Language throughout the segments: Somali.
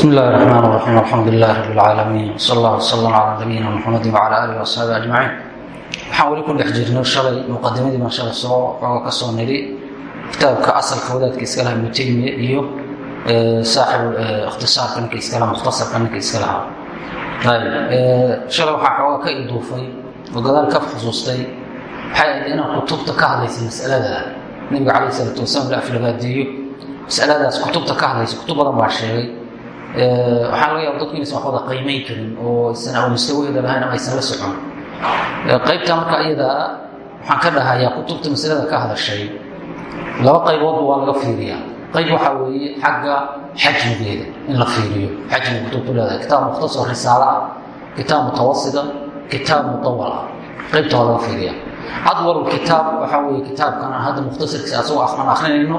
بسم الله الرحمن الرحيم الحمد لله رب العالمين وصلى الله وسلم على نبيina mxamedi وعlى آله وأصxaabi أجمaعين waxaan weli ku dhex jirnay shalay muqadimadii baan shalay soo xooga ka soo nidhi kitaabka asalka wadaadka iska laha ibnu taymiya iyo saaxib ikhtisaarka ninka iska laha mukhtasarka ninka iska lahaa ayb shalay waxaa xooga ka iduufay oo gadaal ka xusuustay waxay ahayd inaan kutubta ka hadlaysa masalada nebiga calayh isalaatu wasalaam la aflagaadeeyo masaladaas kutubta ka hadlaysa kutub badan baa sheegay waxaa laga yaaba dadku inaysan waxwada qiimayn karin oo aysan aw mustawaheeda lahayn ama aysan la socon. Qaybta marka iyadaa waxaan ka dhahayaa kutubta masalada ka hadashay. Laba qayboodba waa laga fiiriyaa. Qayb waxaa weeye xagga xajmigeeda in la fiiriyo. Xajmiga kutubtu leedahay kitaab mukhtasar risaale ah kitaab mutawasita kitaab mutawal ah qaybta waa laga fiiriyaa. Adwalu kitaab waxaa weeye kitaabkan aan hadda mukhtasarkiisa asagoo aan akrinayno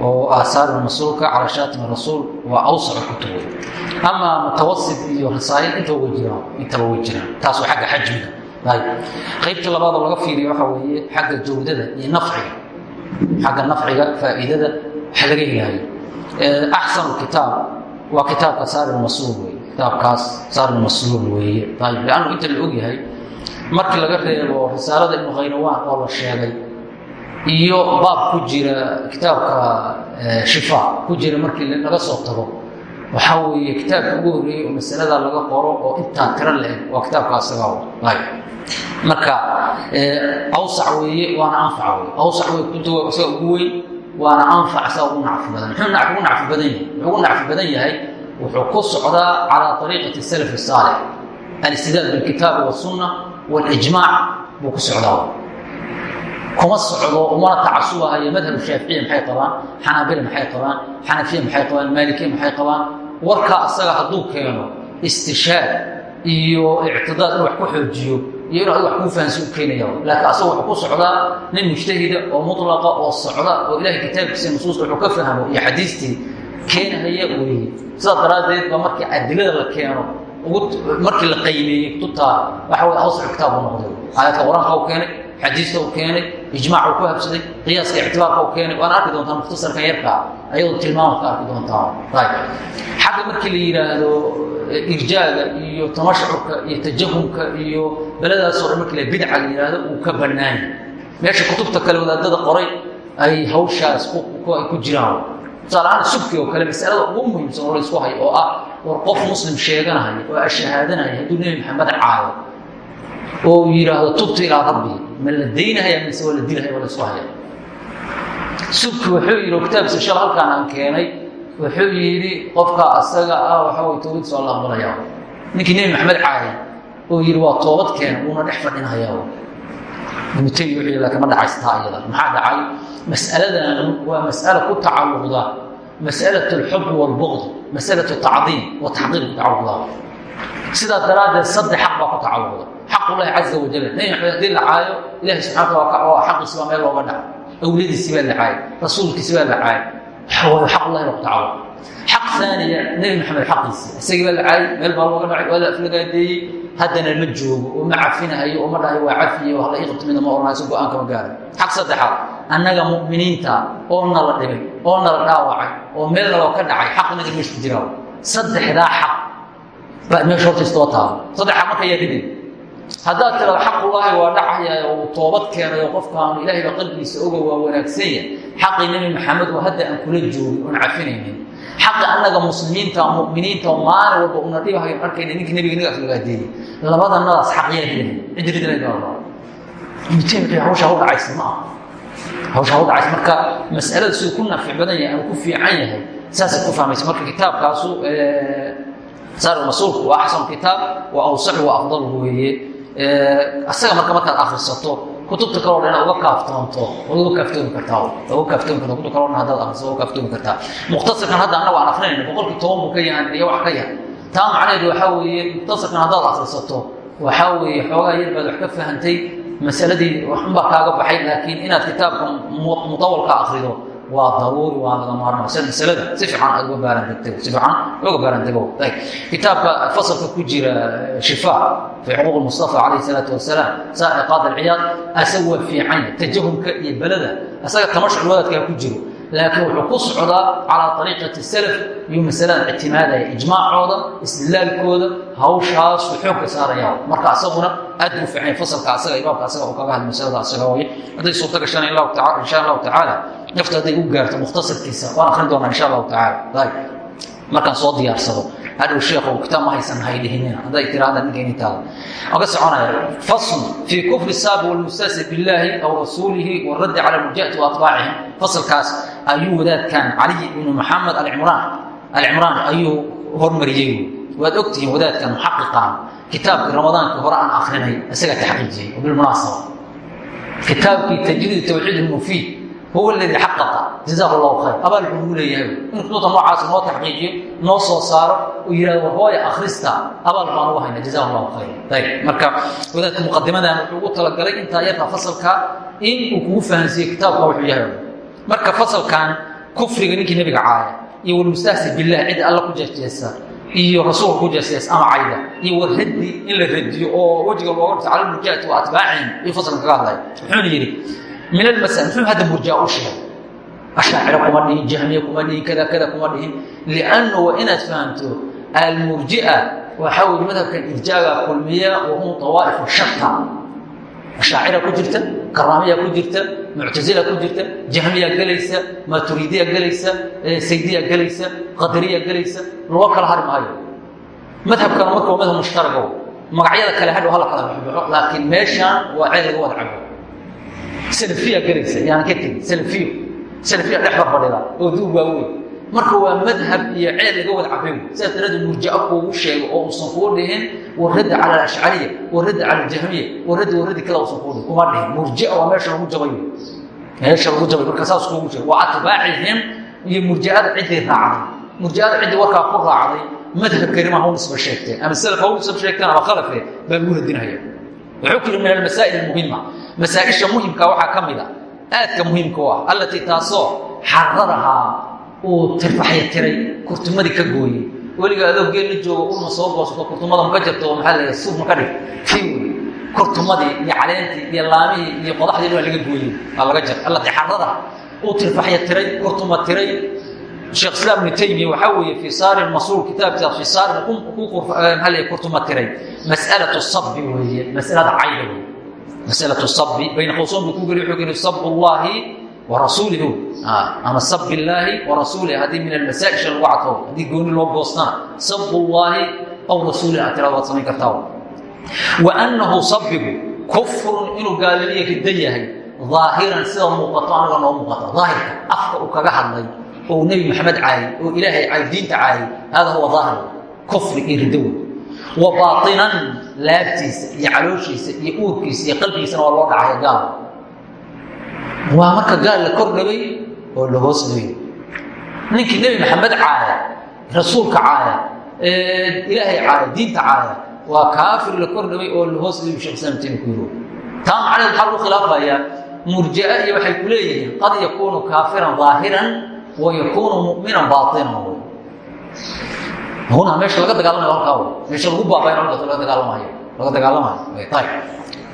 oo aasaar masuulka calaa shaatim rasuul waa awsacu kutub wey ama mutawasit iyo rasaayil intaba way jiraan intaba way jiraan taas waa xagga xajmiga. Ayb qaybta labaadoo laga fiiriya waxaa weeye xagga jawdada iyo nafciga. Xagga nafciga faa'iidada waxa laga helaayo axsanu kitaab. Waa kitaabka saarilmasuul wey kitaabkaas saarilmasuul weeye. Ayb leannu inta la ogyahay markii laga reebo risaalada ibnu khaynawaan oo la sheegay iyo baab ku jira kitaabka shifa. Ku jira markii laga soo tago. Waxaa weeye kitaabka ugu horreeyey oo masalada laga qoro oo intaa tiro la-eg waa kitaabka asaga marka awsac weeye waana anfac wey awsac wey kutubta isaga ugu weyn waana anfac isaga ugu nacfi badan. Muxuu ugu nacfi badan yahay? Muxuu ugu nacfi badan yahay? Wuxuu ku socdaa calaa ariiqati salaf saalix alistidaad bilkitaabi wasunna walijmaac buu ku socdaa kuma socdo umana tacasubahayo madhab shaaficiya maxay qabaan xanaabila maxay qabaan xanafiya maxay qabaan maalikiya maxay qabaan. Warkaa asaga hadduu keeno istishaad iyo ictidaad in wax ku xoojiyo iyo inu ad wax kuu fahansi u keenaya laakiin asaga wuxuu ku socdaa nin mujtahida oo mutlaqa oo socda oo ilahay kitaabkiisa nusuusta wuxuu ka fahmo iyo xadiistii keenahaya weeye sidaas daraaddeed ba markii adilada la keeno markii la qaymeeyey kutubtaa waxa way awsac kitaab u noqday. Aayadka qur'aanka u keenay xadiista u keenay ijmaac uu ku habsaday qiyaaska ictibaarka u keenay. Waana arki doontaa mukhtasarkan yarkaa ayadoo tilmaama ka arki doontaa. Xagga markii la yidhaahdo irjaaga iyo tamashcurka iyo tajahumka iyo beladaasoo dhan markii la bidca la yidhaahdo uu ka bannaanya meesha kutubta kale wadaadada qoray ay hawshaas ay ku jiraan. Tusaale ahaan subki oo kale masalada ugu muhiimsan oo la isku hayo oo ah war qof muslim sheeganahayo oo ashahaadanaya hadduu nebi maxamed caayo oo yidhaahdo tubta ilaa rabbi ma la daynahaya mise waa la dilahaya waa la isku haya subki wuxuu yidhi kitaabkiisa halkaan aan keenay wuxuu yidhi qofka asaga ah waxa way toobadiisa waa la ninkii nebi maxamed caayay oo yidhi waa toobad keena uuna dhex fadhinahayaa ibnutaymi wuxuu yidhi laakiin ma dhacaystaa iyada maxaa dhacay mas'aladan waa mas'ala ku tacalluqda mas'alat alxub waalbuqd masalat tacdiim wa taxqiir ku sidaas daraaddeed saddex xaq baa ku tacalluqda xaq ullahi caza wajal nebi maxamed haddii la caayo ilahi subxana waa xaqiisi baa meel looga dhaca awliyadiisi baa la caayay rasuulkiisi baa la caayay xaq ullahi baa ku tacalluqa xaq aaniya nebi maxamed xaqiisi isagii baa la caayay meel baa looga dhacay waa la aflagaadeeyey haddana ma joogo oo ma cafinahayo oo ma dhahayo waa cafiye hala ii qabto midna ma oranayso go'aanka ma gaaray xaq saddexaad annaga mu'miniinta oo nala dhibay oo nala dhaawacay oo meel naloo ka dhacay xaq inaga meesha ku jiraa saddexdaa xaq meesha horta istoo taalo saddex xaq marka yaa dhibay haddaad tirado xaqullaahi waa dhacaya uu toobad keenayo qofkaanu ilaahay ba qalbigiisa oga waa wanaagsanya. Xaqii nebi maxamed oo hadda aan kula joogin oon cafinaynin. Xaqi annaga muslimiinta muminiinta oo maalin walba una dhibahayo arkayna ninkii nebiga naga aflagaadeeyey labadanadaas xaq yaa ridinay cid ridinay mutaymiqi hawsha haw dhacaysa ma aha. Hawsha haw dhacaysa marka mas'alada siduu ku naafic badan yahay ama ku fiican yahay saasay ku fahmaysa. Marka kitaabkaasu saar masuulku waa axsan kitaab waa awsaxu waa afdal weeye. Asaga marka markaad akrisato kutubta kaloo dhan uga kaaftoonto waad uga kaaftoomi kartaa uga kaaftoomi kartaa kutubta kaloo dhan haddaad akriso uga kaaftoomi kartaa. Mukhtasarkan hadda annagu aan akrinayna boqolkii toban buu ka yahan iyo wax ka yar taa macnaheedu waxaa weeye mukhtasarkan haddaad akrisato waxaa weeye xoogaa yar baad wax ka fahantay masaladii waxunbaa kaaga baxay laakiin inaad kitaabka mutawalka akrido waa daruuri waa laga maarmaa sida masalada si fiican aad uga baarandegtay si fiican uga baarandego kitaabka fasalka ku jira shifa fi xuquuq mustafa calayhi salaatu wasalaam saa'iqaad alciyaad asaga fiican tajahumka iyo belada asaga tamashcul wadaadkaa ku jiro laakiin wuxuu ku socdaa calaa ariiqati salaf iyo masaladan ictimaadaya ijmaacooda istidlaalkooda hawshaasuu xoogka saaraya marka asaguna aad buu fiicanya fasalka asaga imaamka asaga uu kaga hadla masalada asaga way hadday suurta gashaan insha allahu tacaala nafta hadday u gaarto mukhtasarkiisa waan akrin doonaa insha allahu tacaala markaan soo diyaarsado hadhow sheekhu kitaab ma haysan haydhihinina hadday tiraahda ninkainitaada aan ka soconaya fasl fii kufri saabi walmustaasi billaahi aw rasuulihi waraddi cala murja'ati wa atbaacihim fasalkaas ayuu wadaadkan caliy ibnu maxamed alcimraan alcimraan ayuu hormariyey. Waad ogtihiin wadaadkan muxaqiqan. Kitaabkii ramadaankii hore aan akrinay isagaa taxqiijiyey bilmunaasaba kitaabkii tajriid tawxiid mufiid huwa ladii xaqaqa jazaahu llahu khayr. Abaal buu ugu leeyahay in kutuubta noocaas noo taxqiijiyo noo soo saaro uu yihahdo war hooya akhrista. Abaal baan ugu hayna. Jazahu llahu khayr. Ayb marka wadaadka muqadimadan wuxuu ugu talagalay intaa yarka fasalka in uu kugu fahansiiye kitaabka wuxuu yahay. Marka fasalkan kufriga ninkii nebiga caaya iyo walmustahsi billah cidda alla ku jeesjeesa iyo rasuulka ku jeesjees ama cayda iyo warraddi in la radiyo oo wejiga looga dhito cala murjaati wa atbaacihim iyo fasalka kaga hadlaya wuxuuna yidhi min almasal muxuu hadda murjaa u sheegay ashaaciro kuma dhihin jahmiye kuma dhihin kada kada kuma dhihin liannu waa inaad fahamto almurjia waxaa weye madhabkan irjaaga kulmiya wahum awaa'ifu shata ashaacira ku jirta karaamiya ku jirta muctasila ku jirta jahmiya gelaysa maturiidiya gelaysa saydiya gelaysa qadariya gelaysa loo kala hari maayo madhabkana marka waa madhab mushtarago magacyada kale hadhow hala kala baxbaxo laakiin meeshaan waa ceel laga wada cabo salafiya gelaysa yaan ka tegin salafiyo salafiya dhex barbadhida oo duub waaweyn marka waa madhab iyo ceel laga wada cabay sidaas daraaddeed murjaco kuugu sheego oo uusan kuu dhihin waradda cala alashcariya waradda cala aljahmiya waradda waraddi kale uusan kuu dhihin. Kuma dhihin. Murjica waa meesha lagu jabayo meesha lagu jabayo marka saas kuugu sheego. Waa atbaacihim iyo murjicada ciddii raacday. Murjicada ciddii warkaa ku raacday madhabkani ma haw nisba sheegteen ama salaf haw nisba sheegteen ama khalafe baa lagu radinaya. Wuxuu ku yidhi min almasaa'il almuhima masaaisha muhimka waxaa ka mid a. Aadka muhiimka u ah allatii taasoo xaradahaa uu tirfaxya tiray kurtumadii ka gooyey. Weliga adoo geel la joogo ulma soo goosato kurtumada maka jirto oo maxaa la suuf maka dhig. Wey kurtumadii iyo caleentii iyo laamihii iyo qodaxdii waa laga gooyey waa laga jar allatii xaradaha uu tirfaxya tiray kurtuma tiray. Sheekh islaam ibnu taymiya waxaa weeye fii saari masuul kitaabkiisa fii saari la kurtuma tiray. Mas'alatu sabbi weeye mas'alada cayda wey masla sabi bayna qawsoonbu ku geliy wuuu sab llahi warasuulih ah, ama sab illaahi warasuulih haddii min almasaaisha lagu cadfo haddii gooni loo goostana sab llaahi aw rasuulih ad tirado waad samayn kartaa waanahu sabigu kufrun inuu gaaliniya riddo yahay aahiran sida muuqato anaga noo muuqato. Aahirka afka uu kaga hadlay oo nebi maxamed caayay oo ilaahay diinta caayay hada huwa aahir kufri iyo riddo wey wa baainan laabtiisa iyo calooshiisa iyo uurkiisa iyo qalbigiisana waa loo dhacaya gaal. Waa marka gaal la kor dhaway oo la hoos dhaway ninkii nebi maxamed caaya rasuulka caaya ilaahay caaya diinta caaya waa kaafir la kor dhaway oo la hoos dhaway shekh islam taymi ku yiro taa macnaheed waxaa lagu khilaafayaa murji'a iyo waxay ku leeyihiin qad yakuunu kaafiran ظaahiran wa yakuunu mu'minan baatinan huna meesha laga dagaalamayo halkaa meesha lagu baabayn halkaas laga dagaalamayo laga dagaalamayo ayb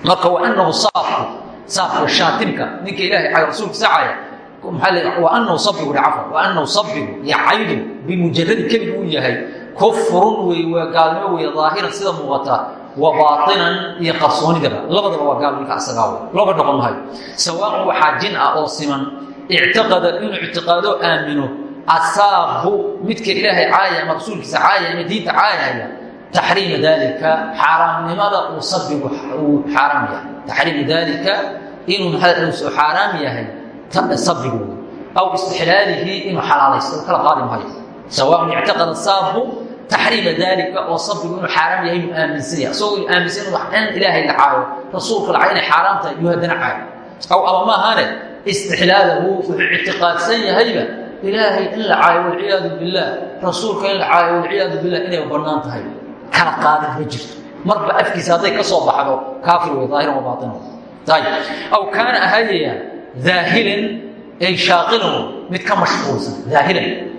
marka wa anahu saafku saafka shaatimka ninka ilaahay cay rasuulkiisa caya maxaa le wa anahu sabigu cafan wa anahu sabigu yacaydu bimujaradi keligi uu yahay kufrun wey waa gaalnimo wey daahiran sida muuqata wa baainan iyo qarsoonidaba labadaba waa gaal ninka asagaaw looga noqon mahayo sawaaun waxaa jin ah oo siman ictiqada inuu ictiqaado aamino asaabu midka ilaahay caaya ama rasuulkiisa caaya ama diinta caayaya taxriima daalika xaaraamnimada uu sabigu uu xaaraam yahay taxriimu daalika inuu uu xaaraam yahay sabigu aw istixlaalihi inuu xalaalaysto kala qaadi maayo sawaaun ictiqada saabu taxriima daalika oo sabigu inuu xaaraam yahay inuu aaminsan yahay isagoo inuu aaminsan in ilaahay la caayo rasuulka la caayo inay xaaraam tahay yuu haddana caayo aw ama maahane istixlaalahu wuxuu ictiqaadsan yahayba ilaahay in la caayo walciyaadu billaah rasuulka in la caayo walciyaadu billah inay bannaan tahay. Kala qaadan ma jirto. Marba afkiisa hadday ka soo baxdo kaafir wey daahiran wa baatinan. Ayib aw kaana ahaayaya daahilan ay shaaqilan mid ka mashquulsan daahilan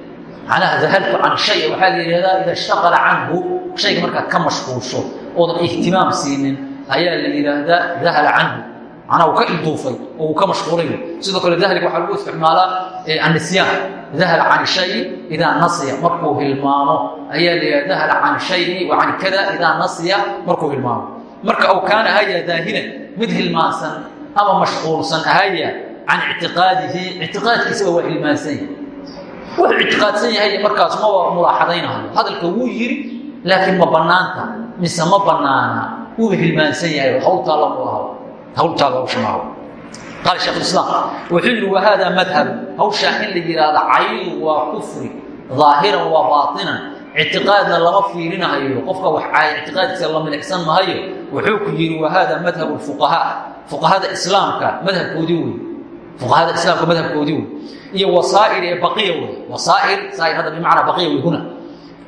macnaha dahaltu can shay waxaa la yidhahdaa ida ishtaqala canhu shayga markaad ka mashquulsho oodan ihtimaam siinin ayaa la yidhaahdaa dahala canhu manaa uu ka ilduufay oo uu ka mashquulay. Sidoo kale dahliga waxaa lagu isticmaalaa annisyaan dahla can shayi idaa nasiya markuu hilmaamo. Ayaa la yidhaha dahla can shayi wa can kada idaa nasiya markuu hilmaamo. Marka aw kaana ahaya daahilan mid hilmaansan ama mashquulsan ahaya can ictiqaadihi ictiqaadkiisaba waa hilmaansan yahay. Wuxuu ictiqaadsan yahay markaas maba mulaaxadaynahayo hadalka wuu yiri laakiin ma bannaanta mise ma bannaana wuuba hilmaansan yahay hawltaalla mu aho hawltaada hawsha maaho qaala sheekh islaam wuxuu yidhi wa haadaa madhab hawshaa in la yidhaahdo caydu waa kufri daahiran waa baatinan ictiqaadna lama fiirinahayo qofka wax caaya ictiqaadkiisa la milicsan mahayo wuxuu ku yidhi wa haadaa madhabu lfuqahaa fuqahada islaamka madhabkoodii wey fuqahada islaamka madhabkoodii wey iyo wasaa'ir ee baqiya wey wasaa'ir saa'ir hadda bimacnaa baqiya wey huna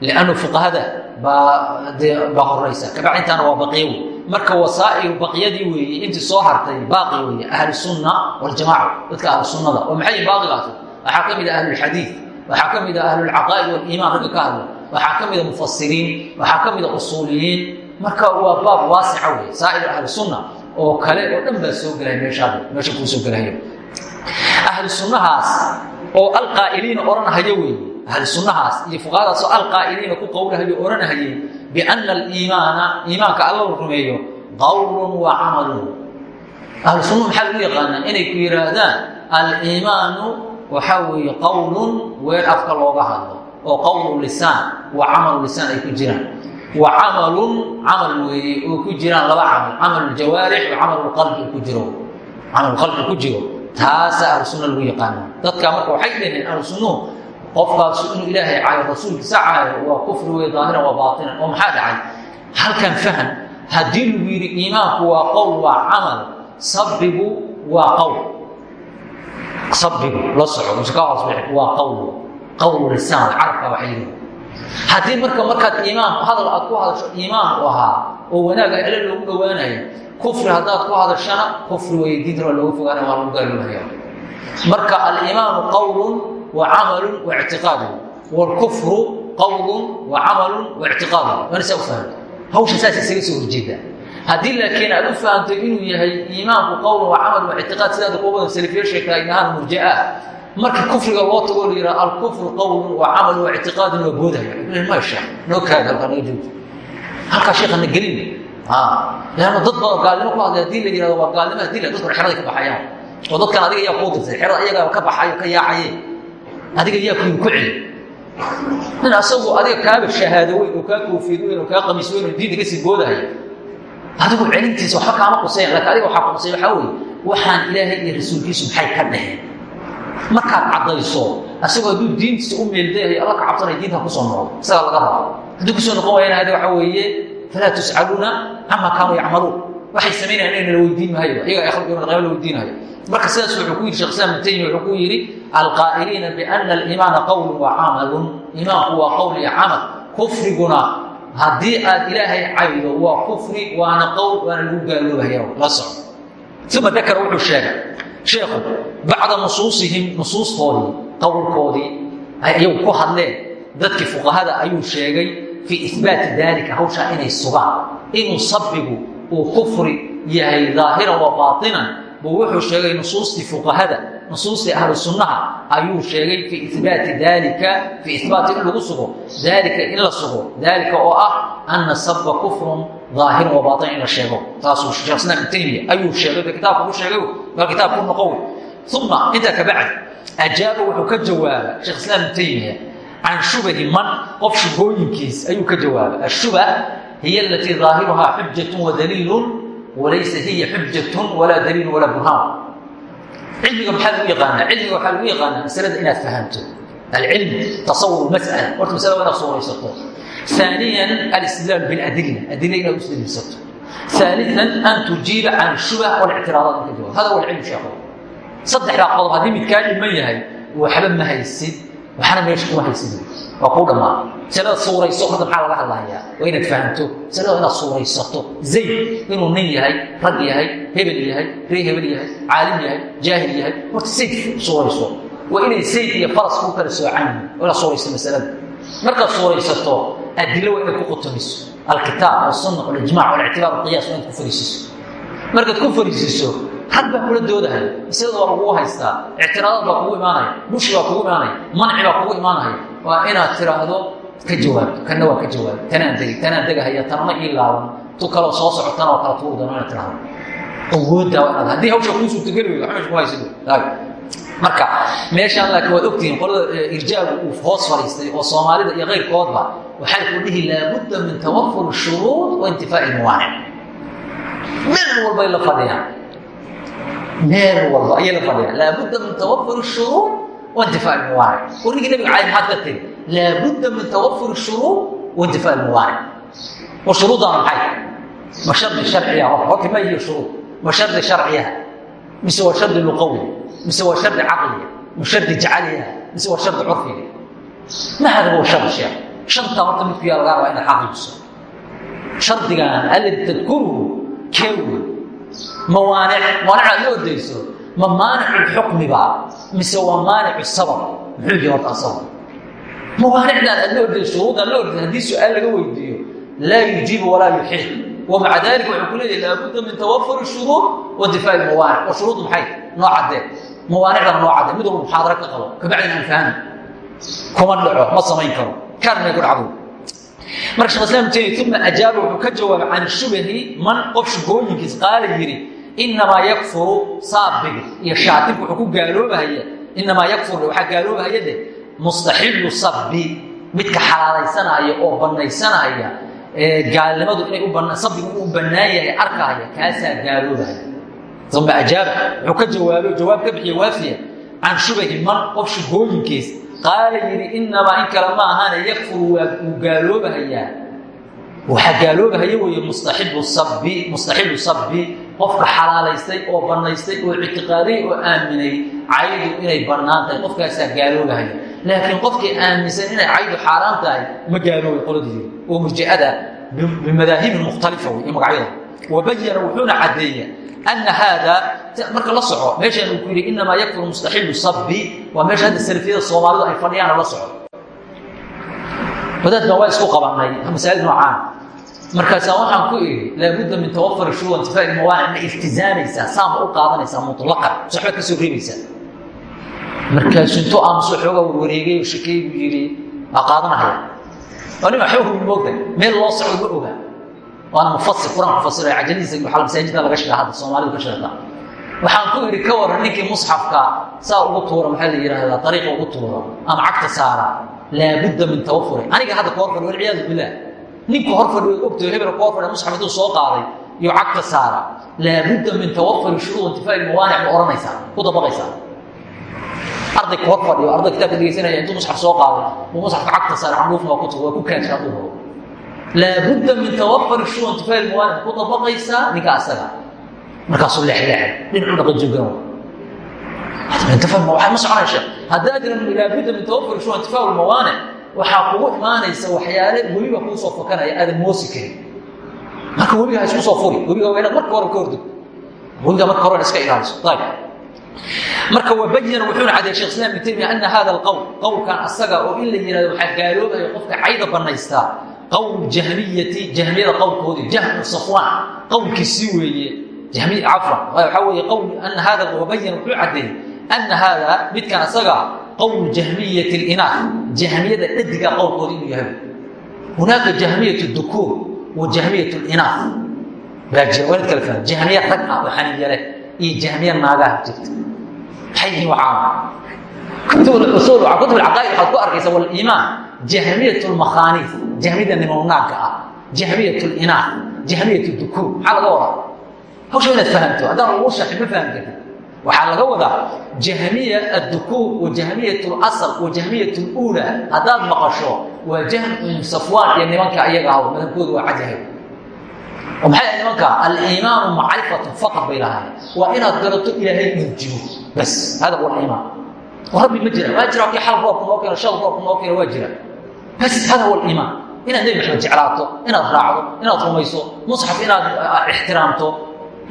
liannu fuqahada baa dee baa horaysa kabacdintaana waa baqiya wey marka wasaa'iru baqyadii weeye intii soo hartay baaqi weeye ahlusunna waljamaca dadka ahlu sunnada. Oo maxay baaqigaas waxaa ka mid ah ahlulxadiid waxaa ka mid ah ahlulcaqaa'id waliimaan ragga ka hadla. Waxaa ka mida mufasiriin waxaa ka mida usuuliyiin. Marka waa baab waasica wey saa'ir ahlu sunna oo kale oo dhan baa soo gelaya meeshaada meesha kuu soo gelaya ahlu sunnahaas oo alqaa'iliina odhanahaya weeye ahlu sunnahaas iyo fuqahadaas oo alqaa'iliina ku qowlahayo odhanahayay biana aliimaana iimaanka alla la rumeeyo qowlun wa camalun. Ahlu sunnuhu maxaa lagu yaqaanaa? Inay ku yidhaahdaan aliimaanu waxaa weeye qowlun weer afka looga hadlo oo qowlu lisaan wa camalu lisaan ay ku jiraan. Wa camalun camal weeye oo ku jiraan laba camal camal ljawaarix wa camal qalbi ku jiro. Camal qalbi ku jiro. Taasa ahlu sunna lagu yaqaana dadka marka waxay dhaheen ahlu sunnuhu qofkaasu inuu ilaahay caayo rasuulkiisa caayo waa kufri wey daahiran waa baatinan oo maxaa dhacay? Halkan fahan haddii lagu yidhi iimaanku waa qowl waa camal sabigu waa qowl. Sabigu la soco bixi waa qowl. Qowlu lisaan carabka waxa yidhi. Haddii marka markaad iimaan hadal aad ku hadasho iimaan u ahaa oo wanaag alle loogu dhowaanayo kufri haddaad ku hadashana kufri wey diinta waa looga fogaanaya waa lagu gaaloobaya marka aliimaanu qowlun waalkufru qowlun wa camalun wa ictiqaadu waana saa u fahamta hawsha saas isaga soo horjeeda haddii laakiin aad u fahamto inuu yahay iimaanku camalun wa ictiqaad sidaada kuwa badan salifiya sheegtaa inahaan murji'a marka kufriga loo tago la yidhaha alkufru camalun wa ictiqaadun waa boodaya may sheekh noo kaada halkaa naga jooji halkaa sheekhana gelin leanna dad badan gaalnimo ku hadlay haddii la yihahdo waa gaalnimo haddii la dadku xeraday ka baxayaan oo dadkan adiga yaa kuu dirtay xerada iyagaa ka baxayo ka yaacaye adiga yaa kuyi ku celi. Nin asagu adiga kaaba shahaado weyn oo kaa koofiyad weyn oo kaa qamiis weyn oo diinta ka sii boodahaya adigu celintiisa waxba kaama quseyn laakiin adiga waxaa kuqusay waxaa weeye waxaan ilaahay iyo rasuulkiisu maxay ka dheheen markaad caddayso asagoo hadduu diintiisa u meeldayahay alla ka cabsanaya diinta ku soo noqdo. Isagaa laga raba hadduu ku soo noqon waayana hada waxaa weeye falaa tuscaluuna camaa kaanuu yacmaluun. Waxay samaynayan inayna la weydiin maayo iyaga ay khalqigooda qaybo la weydiinayo marka sidaas wuxuu ku yidhi shekh islam ibn taymiya wuxuu ku yidhi alqaa'iliina biana aliimaana qowlun wa camalun. Iimaanku waa qowl iyo camal. Kufriguna haddii aad ilaahay caydo waa kufri waana qowl waana lagu gaaloobaya la soco uma dakara wuxuu sheegay sheekhu bacda nusuusihim nusuustoodii qowlkoodii ay iyagu ku hadleen. Dadkii fuqahada ayuu sheegay fii ihbaati daalika hawshaa inay sugaan. Inuu sabigu uu kufri yahay daahiran wa baatinan buu wuxuu sheegay nusuustii fuqahada nusuustii ahlu sunnaha ayuu sheegay fii ibaati daalika fii ibaati in lagu sugo daalika in la sugo daalika oo ah ana saba kufrun daahirun wa baatinan in la sheego. Taasuu sheekh islam ibn taymiya ayuu sheegay de kitaabka ku sheegay bal kitaabku noqow. Uma intaa ka bacdi ajaaba wuxuu ka jawaaba sheekh islam ibn taymiya can shubahi man? Qof shubhooyinkiis ayuu ka jawaabay ashubah hiya alatii daahiruhaa xujatu wadaliilun walaysa hiya xujat walaa daliil walaa burhaan cilmiga maxaa lagu yaqaanaa cilmiga waxaa lagu yaqaanaa masalada inaad fahamto alcilm tasawur masala horta masalada waa inaad suuraysato aaniyan alistidlaal biladilla adilla inaad usdaliilsato aalian an tujiiba can ashubah walictiraadaat inka jawaab hada waa cilmu sheeko saddexdaa qodob haddii midkaa dhiman yahay waxba ma haysid waxna meesha kuma haysid waa suurayso hadda maxaa laga hadlahayaa waa inaad fahamto. Masalada inaad suuraysato. Zayd inuu nin yahay rag yahay hebel yahay ree hebel yahay caalim yahay jaahil yahay horta sayd suurayso. Waa inay sayd iyo faras kuu kala soocan inaad suuraysto masalada. Markaad suuraysato adilo waa inaad ku qutumiso. Alkitaab wasunna walijmac walictibaar waqiyaas waa inaad ku fariisiso. Markaad ku fariisiso rag baa kula doodahay masalada waa lagugu haystaa ictiraadaad baa kugu imaanaya bushi baa kugu imaanaya manci baa kugu imaanaya waa inaad tiraahdo ka jawaabto kana waa ka jawaab tanaan degi tanaan degahaya tanama ii laaban tu kaloo soo socotana oo kala tuuri doono inaad tiraahdo awooddaa waa inaad haddii hawsha kuu suurtageli weydo waxba ku haysid marka meeshaan laakiin waad ogtihiin qolada irjaagu uu hoos fadhiistay oo soomaalida iyo keyrkoodba waxay ku dhihi laabudda min tawafur shuruud wa intifaa'i mawaanic meel walbay la fadhiyaan meel walba ayay la fadhiyaan laabudda min tawafur shuruud wa intifaa'i mawaanic warnigii nabiga cali maxaad ka tiri laabudda min tawafur shuruud wa intifaa'i mawaanic wa shuruuddaana maxay ma shardi sharciya horta ma iyo shuruud ma shardi sharciyaha mise waa shardi luqawi. Mise waa shardi caqliga ma shardi jacaliha mise waa shardi curfiga ma hada huwa shard sheekh shantaa horta midku yaa lagaa rabaa inaad xaqiijiso shardigan alladii tadkuruhu kewi mawaanic mawaanic aad la ordayso ma maanicu xukmiba mise waa maanicu sabab muxuu yihi horta asabab mawaanicdan aad la ordayso shuruudaan la ordayso haddii su-aal laga weydiiyo laa yujiibu walaa yuxiil ومع ذلك wuxuu ku leeyahy laabudda min tawafur الshuruud wa difaaع mawaanic oo shuruud maxay noo cadee mawaanicdana noo cadee mid walba muxaadaro ka qabo kabacdina aan fahmi kuma dhaco ma samayn karo kaan may ku dhacdo marka shekh uma ajaaba wuxuu ka jawaabay can shubahi man qof shubooyinkiis qaala yidhi inamaa yakfuru saabigi iyo shaatibku wuxuu ku gaaloobahaya inamaa yakfuru waxaa gaaloobahaya de mustaxilu sabbi midka xalaalaysanaya oo banaysanaya gaalnimadu inay sabigu u bannaan yahay arkaaya kaasaa gaaloobaya uma ajaaba wuxuu ka jawaabay jawaab ka bixiya waafiya can shubahi man qof shubooyinkiis qaala yidhi inamaa in kale ma ahaana yakfuru waa uu gaaloobahayaa. Waxaa gaaloobahaya weeye mustaxibu sabi sabbi. Qofka xalaalaystay oo bannaystay oo ictiqaaday oo aaminay caydu inay bannaan tahay qofkaasaa laakiin qofkii aaminsan inay caydu xaaraan tahay ma gaaloobay qoladii oo murjiada bimadaahibin mukhtalifa wey magacyada. Wabayana wuxuuna caddeeya ana haada marka la soco meeshaan uu ku yidhi inamaa yakfuru mustaxilu sabbi waa meesha hadda salafiyada soomaalidu ay fadhiyaana la soco wadaadkan waa isku qabannay masaa'il noocaan markaasaa waxaan ku idhi laabudda min tawafur shuru intifaa'i mawaanic ma iltizaamaysaa saama u qaadanaysaa mutlaqan soxbaad ka soo reebaysaa markaasu intuu aamuso xoogaa warwareegay buu yidhi waa qaadanahaya waxba hubi moogtay meel loo socdo ma oga waana mufasir qur'aan mufasir cajalihiisa waxaa masaajidda laga shigaa hadda soomaalidu ka sheegtaa waxaan ku idhi ka waran ninkii musxafka saa ugu tuura maxaa la yidhaahdaa ariiqa ugu tuura ama cagta saara laabudda min tawafuri. Aniga hadda ka hor fadhi walciyaadu bilah ninku hor fadhi waad ogtahay hebel ka hor fadhi musxaf intuu soo qaaday iyo cagta saara laabudda min tawafuri shuruud intifaa'i mawaanic ma odhanaysaa ku dabaqaysaa. Arday ka hor fadhiyo arday kitaabka dhegeysanaya intuu musxaf soo qaaday uu musxafka cagta saara xanuufna waa ku tugo waa ku kaajaa u horo laabudda min tawafuri shuruud intifaa'i mawaanic ku dabaqaysaa ninka asaga markaasuu leexleexay dhinacuu dhaqa joogana ma soconaysa haddaa jiran laabudda min tawafur shu intifaa lmawaanic waxaa kugu imaanaysa waxyaale webiga kuu soo fakanaya aadan moosi karin marka webiga ha isku soo furi webiga waa inaad marka hore ka hordo webiga marka hore iska ilaaliso marka wabayana wuxuuna cadeeyey shekh islam ibn taymiya ana hada alqowl qowlkan asaga oo in la yihahdo waxaa gaaloobaya qofka cayda banaystaa qowl jahmiyati jahmiyada qowlkoodii jahmu safwaan qowlkiisii weeye jahmiy cafwan waxaa weeye qowl ana hada wabayana wuxuu cadeeyey ana haada midkan asaga qowl jahmiyat اlinaaf jahmiyada dhadiga qowlkooda inuu yahay hunaaka jahmiyat dukuur wa jahmiyat linaaf baa jira waa kala faham jahmiya rag ah oo xaniiya leh iyo jahmiya naagaha jirta maxay yihiin waxaa kutub usul kutub alcaqaa'id waxaad ku arkaysa waliimaan jahmiyat lmakhaaniif jahmiyada ah. Jahmiyat linaaf jahmiyat dukuur maxaa laga wadaa? Hawsha inaad fahamto. Haddaan lagu sharxin ma faham waxaa laga wadaa jahmiya addukuur wa jahmiyat اlasl wa jahmiyat اluula haddaad maqasho waa jahmu safwaan iyo nimanka ayaga ah madabkooda waa cadyahay oo maxay nimanka? Aliimaanu macrifatu faqad bay lahaayeen. Waa inaad garato ilaahay inuu jiro. Bas hada huwa aliimaan rabbi ma jira. Waa jira kii xal roobka noo shal roobka noo waa jira huwa aliimaan inaad nebi maxamed jeclaato inaad raacdo inaad rumayso musxaf inaad ixtiraamto.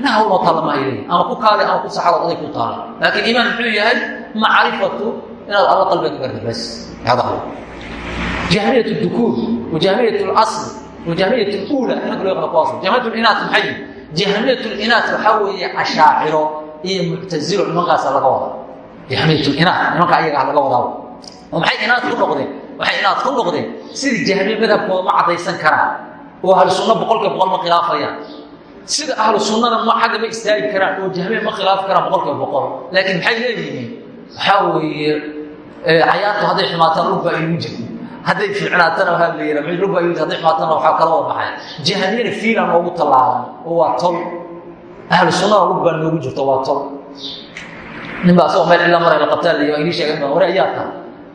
Inaha uma taalla mahayle ama ku kaale ama ku saxaro aday ku taala laakiin iimaan muxuu yahay macrifatu inaad alla qalbiga ka garta bas hada jahmiyat dukuur wa jahmiyat اlasl wa jahmiyat اluula nimanka loo yaqaan kuwaas. Jahmiyat linaat maxay jahmiyat linaat waxaa weeye ashaaciro iyo muctazilo nimankaasa laga wadaa. Jahmiyatu inaad nimanka ayagaa laga wadaa. Oo maxay inaad ku noqdeen waxay inaad ku noqdeen sidii jahmiye madhabkooda ma caddaysan karaan oo ahlu sunna boqolkiiba boqol ma khilaafayaan. Sida ahlu sunnada ma xagga ma istaagi karaan oo jahmiye ma khilaafi karaan boqolkiiba boqol laakiin maxay leeyihiin? Waxaa weeye cayaartu hadday xumaataan lugba ayuu jirto. Hadday fiicnaatana waxaa la yidha lugba ayuu hadday xumaatana waxaa kala wada baxay. Jahmiyana fiilan noogu tallaaban oo waa tol. Ahlu sunnada lug baa noogu jirto waa tol. Nin baa asagoo meel cilla maray la qabtaa la inii sheegay hore ayaa tahay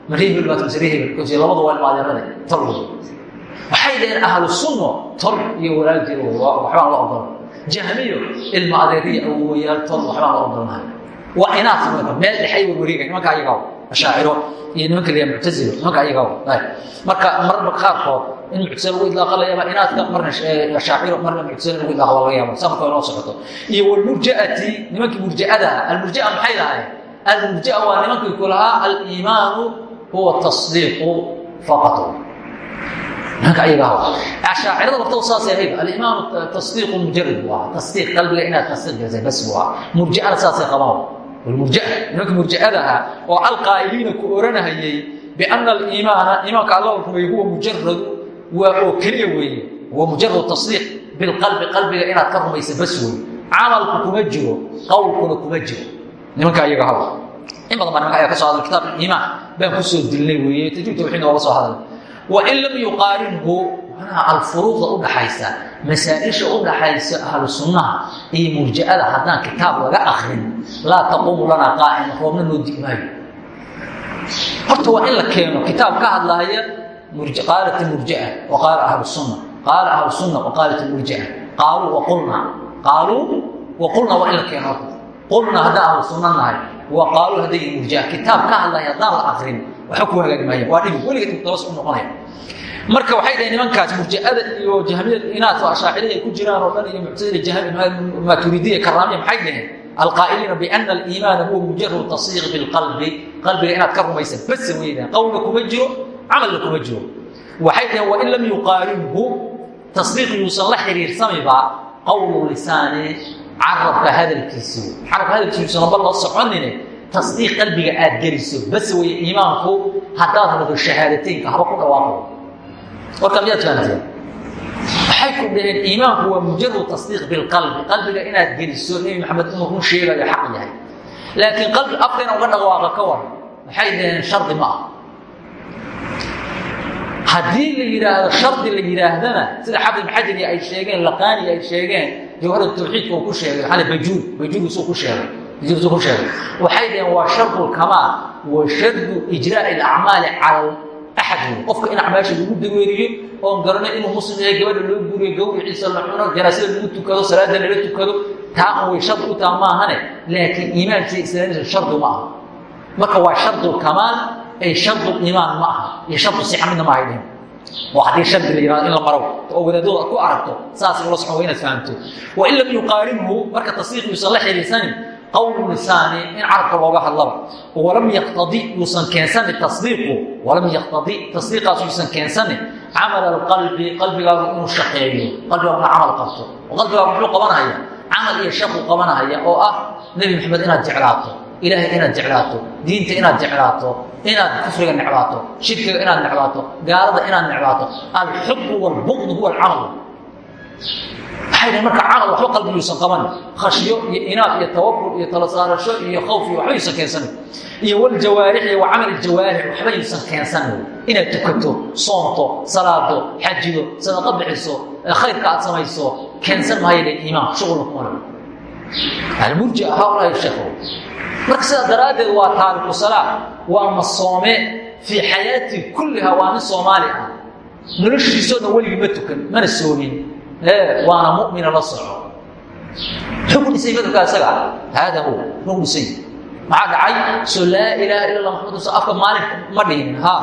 maree hebel baad masaree hebel kasi labadu waa ilmaadeerade tol wey waxay dhaheen ahlu sunno tol iyo wey waxbaan la ogolan jahmiyo ilma adeeriya awowayaal tol waxbaan la ogolanahay waa inaas meel dhexay warwareegay nimanka ayagaa ashaaciro iyo nimanka la muctazilo nimanka ayagaa marka marba qaarkood in muctasila lagu idlaaqa la yaaba inaadka marna ashaaciro marna muctasila lagu idlaaqa laga yaaba saa marka inoo socoto. Iyo walmurja'ati nimankii murja'ada almurja'a maxay lahaayeen? Almurja'a waa nimankii ku lahaa aliimaanu huwa tasdiiqu faqat nimanka ayagaa ashaacirada wartaba saasay ahayd aliimaanu tasdiiqu mujarad buu tasdiiq qalbiga inaad tasdiiq gasay bas buu ahaa saasay qabaan. Walmurjaa nimanka murja'ada ahaa oo alqaa'iliina ku oranahayey biana aliimaana iimaanka alla rumeeye huwa mujaradu waa oo keliya weeye huwa mujarad tasdiiq bilqalbi qalbiga inaad ka bas wey camalku kuma jiro qowlkuna kuma jiro. Nimanka ayaga hada in badan baa nimanka ayaa ka soo hadlay kitaab iimaan baan ku soo dilnay weeye. Tajiib tawxiid nooga soo hadlay. Wain lam yuqaarinhu manaa alfuruuqda u dhaxaysa masaaisha u dhaxaysa ahlu sunnaha iyo murja'ada haddaan kitaab laga akrin laa taquumu lanaa qaa'ima roobna noo dig horta waa in la keeno kitaab ka hadlaaya qaalat murjaa wa qaala ahlu sunna. Qaala ahlu sunna wa qaalat murjaa qaaluu waqulnaa qaaluu waqulnaa waa in la keeno. Qulnaa haddaan ahlu sunna nahay wa qaaluu hadday murjaa kitaab ka hadlaya haddaan la akrin waxba ku hagaagi maaya waa dhib weligeed dabas u noqonaya marka waxay dhahen nimankaas murja'ada iyo jahmiyada inaas oo ashaacirada ay ku jiraan oo dhan iyo muctazila maaturidiya karaamiya maxay dhaheen? Alqaa'iliina biana aliimaana huwa mujarad tasdiiq bilqalbi. Qalbiga inaad ka rumaysa basa weydaan qowlna kuma jiro camalna kuma jiro. Waxay dhaheen wain lam yuqaarinhu tasdiiq yuusan la xiriirsamayba qowlu lisaani carabka hadalkiisi carabka hadalkiisa naba la soconine tasdiiq qalbiga aad geliso bas weye iimaanku haddaad rado shahaadateynka haba ku dhawaaqo. Warka miyaad fahamteen? Waxay ku dhaheen iimaanku waa mujarad tasdiiq bilqalbi qalbiga inaad geliso nebi maxamed inuu run sheegayo xaq yahay. Laakiin qalbi afkayna uga dhawaaqa ka war waxay dhaheen shardi ma ah haddii la yidhaahdo shardi la yidhaahdana sida xafid ibn xajari ay sheegeen laqaaniga ay sheegeen tawxiidka uu ku sheegay xali bajuur bajuurgiisuu ku sheegay bajuurgiisuu ku sheegay. Waxay dhaheen waa shardu lkamaal wa shardu ijraa'i alacmaali cala axad qofka in acmaasha lagu daweeriyo oon garano inuu muslim yahay gabadha loo guriyo gawriciisa la cuno janaasada lagu tukado salaada lala tukado taa way shardi u taha maahane laakiin iimaankiisa islaamisa shardi ma aha. Marka waa shardu lkamaal ay shardu iimaan ma aha iyo shardu sixa midna ma dhihin oo haddii shardi la yihahdo in la maro oo wadaadooda ku aragto saas ula socon waa inaad fahamto. Wain lam yuqaarinhu marka tasdiiq yuusan la xiriirsanin qowlu lisaani in carabka looga hadlaba walam yaqtadi yuusan keensanin tasdiiqu walam yaqtadi tasdiiqaas yuusan keensanin camala alqalbi qalbigaagu inuu shaqeeyo qalbigaagu ina camal qabto oo qalbigaagu muxuu qabanahaya camal iyo shaqu qabanahaya oo ah nebi maxamed inaad jeclaato ilaahay inaad jeclaato diinta inaad jeclaato inaad kufriga necbaato shirkiga inaad necbaato gaalada inaad necbaato alxubu walbuqdu huwa alcamal waxay dhaheen marka camal waxba qalbiguusan qaban. Khashyo iyo inaaf iyo tawakul iyo tala saarasho iyo khawf iyo waxba yuusan keensanin iyo waljawaarix iyo wa camal jawaarix waxba yuusan keensanin inaad tukato soonto salaado xajido sadaqa bixiso khayrka aad samayso keensan maayo dhe iimaan shuqulna kuma haulahi sheekhu marka sidaa daraaddeed waa taariku salaa waa masoome fii xayaati kulliha waa nin soomaali ah. Noloshiisoo dhan weligii ma tukan mana soomin waana mumina la soco muxuu ku dhisay madhabka isaga? Haada hu ku dhisay maxaa dhacay? Soo laa ilaaha illa allah maxamad rasul afka maalin ma dhihinin ha?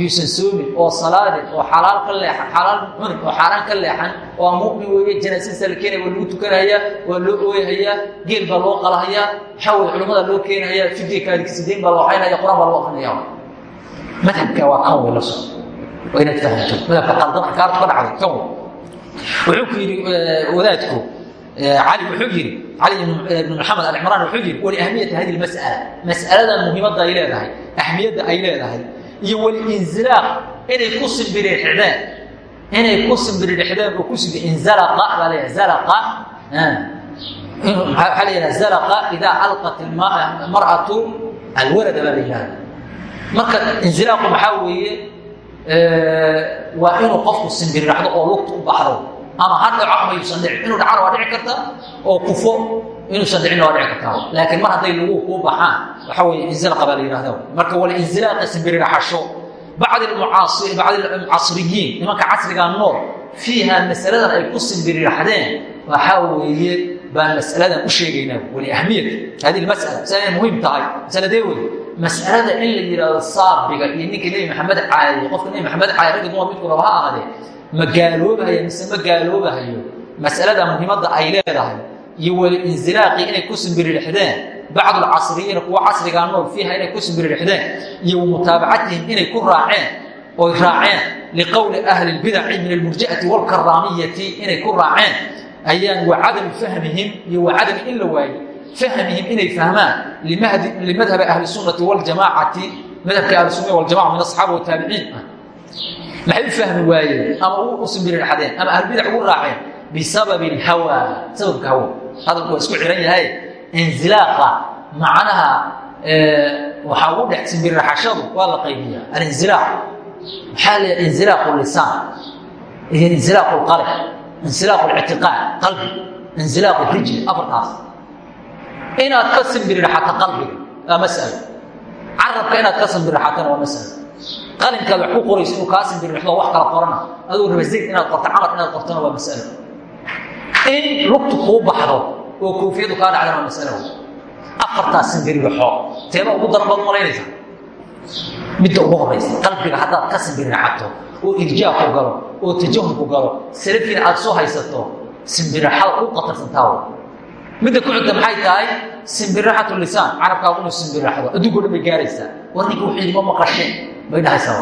Yuusan soomin oo salaadin oo xalaal ka leexan. Xalaal cunin oo xaaraan ka leexan. Waa mu'min weeye janaasadiisa la keenaya waa lagu tukanhayaa waa loo ooyahayaa geel baa loo qalahayaa xaway culimmada loo keenahayaa fidiya kaadikisideyn baa loo xaynaya qur'aan baa loo akrinaya madhabka waa kan way la soco waa inaad fahamto madhabka qaldan kaartu ka dhacday kan way wuxuu ku yidhi wadaadku cali wuxuu yidhi cali ibn maxamed alcimraan wuxuu yidhi waliahmiyati hadi mas'ala mas'aladan muhiimadda ay leedahay ahmiyadda ay leedahay iyo walinzilaaq inay ku simbirixdeen inay ku simbirixdeen oo ku simbi inzalaqa baa leeyahay zalaqa waxaa la yidhaha zalaqa idaa alqat mar'atu alwalada baa la yidhahda marka inzilaaqu maxaa weeye waa inuu qofku simbiriraxdo oo lugta u baxdo ama ha dhaco ama yuusan dhicin inuu dhacana waa dhici karta oo kufo inuusan dhicinna waa dhici kartaa laakiin mar hadday lagu kuu baxaan waxa weye inzilaqa baa la yidhahda marka walinzilaaqa simbiriraxasho bacd almucasiriyiin nimanka casrigaa nool fiiha masaladan ay ku simbiriraxdeen waxaa weeye baan masaladan u sheegaynaa waliahmiyat hadihi masala masalada muhiim tahay. Masaladee wey mas'alada in la yidhaahdo saabiga iyo ninka nebi maxamed caayay qofka nebi maxamed caayay ragga dumar midku raba ha ahaadee ma gaaloobahayo mise ma gaaloobahayo mas'alada muhiimadda ay leedahay. Iyo weli inzilaaqii inay ku simbiririxdeen bacdu alcasriyiina kuwa casrigaa nool fiiha inay ku simbiririxdeen iyo mutaabacatihim inay ku raaceen oy raaceen liqowli ahli lbidaci min almurji'ati waalkaraamiyati inay ku raaceen. Ayaan wa cadami fahmihim iyo wa cadami in la fahmihim inay fahmaan limadhabi ahli sunnati waljamaacati madhabka ahli sunna waljamaca min asxaaba wataabiciin ah maxay u fahmi waayeen ama u simbirixadeen ama ahlbidac ugu raaceen bisababi alhawa sababka hawa. Hadalku waa isku xihan yahay inzilaaqa macnaha waxaa ugu dhex simbiriraxashadu waa la qaybiyaa. Alinzilaaq maxaa la inzilaaqu lisaan. Iyo inzilaaqu lqalb inzilaaqu lictiqaad qalbi. Inzilaaqu rijli afartaas. Inaad ka simbiriraxato qalbiga waa masalo. Carabka inaad ka simbiriraxatona waa masalo qalinkaad wax ku qorayso inuu kaa wax kala qorana. Aduu raba inaad qorto inaad qortona waa masalo. In lugtu kuu baxdo oo koofiyadu kaa dhacdana waa masalo. Afartaas simbiriraxo teeba ugu daran baad malaynaysa. Ugu horaysa qalbiga haddaad ka simbiriraxato oo irjaa ku galo oo tajahum ku galo salafiina aad soo haysato simbiraxada u qatarsantaa midda ku xigta maxay tahay simbiraxatu lisaan. Carabkaagu inuu simbiraxdo adduunko dhan bay gaaraysaa war ninka wuxuu yidhi ma maqasheen bay dhahaysaa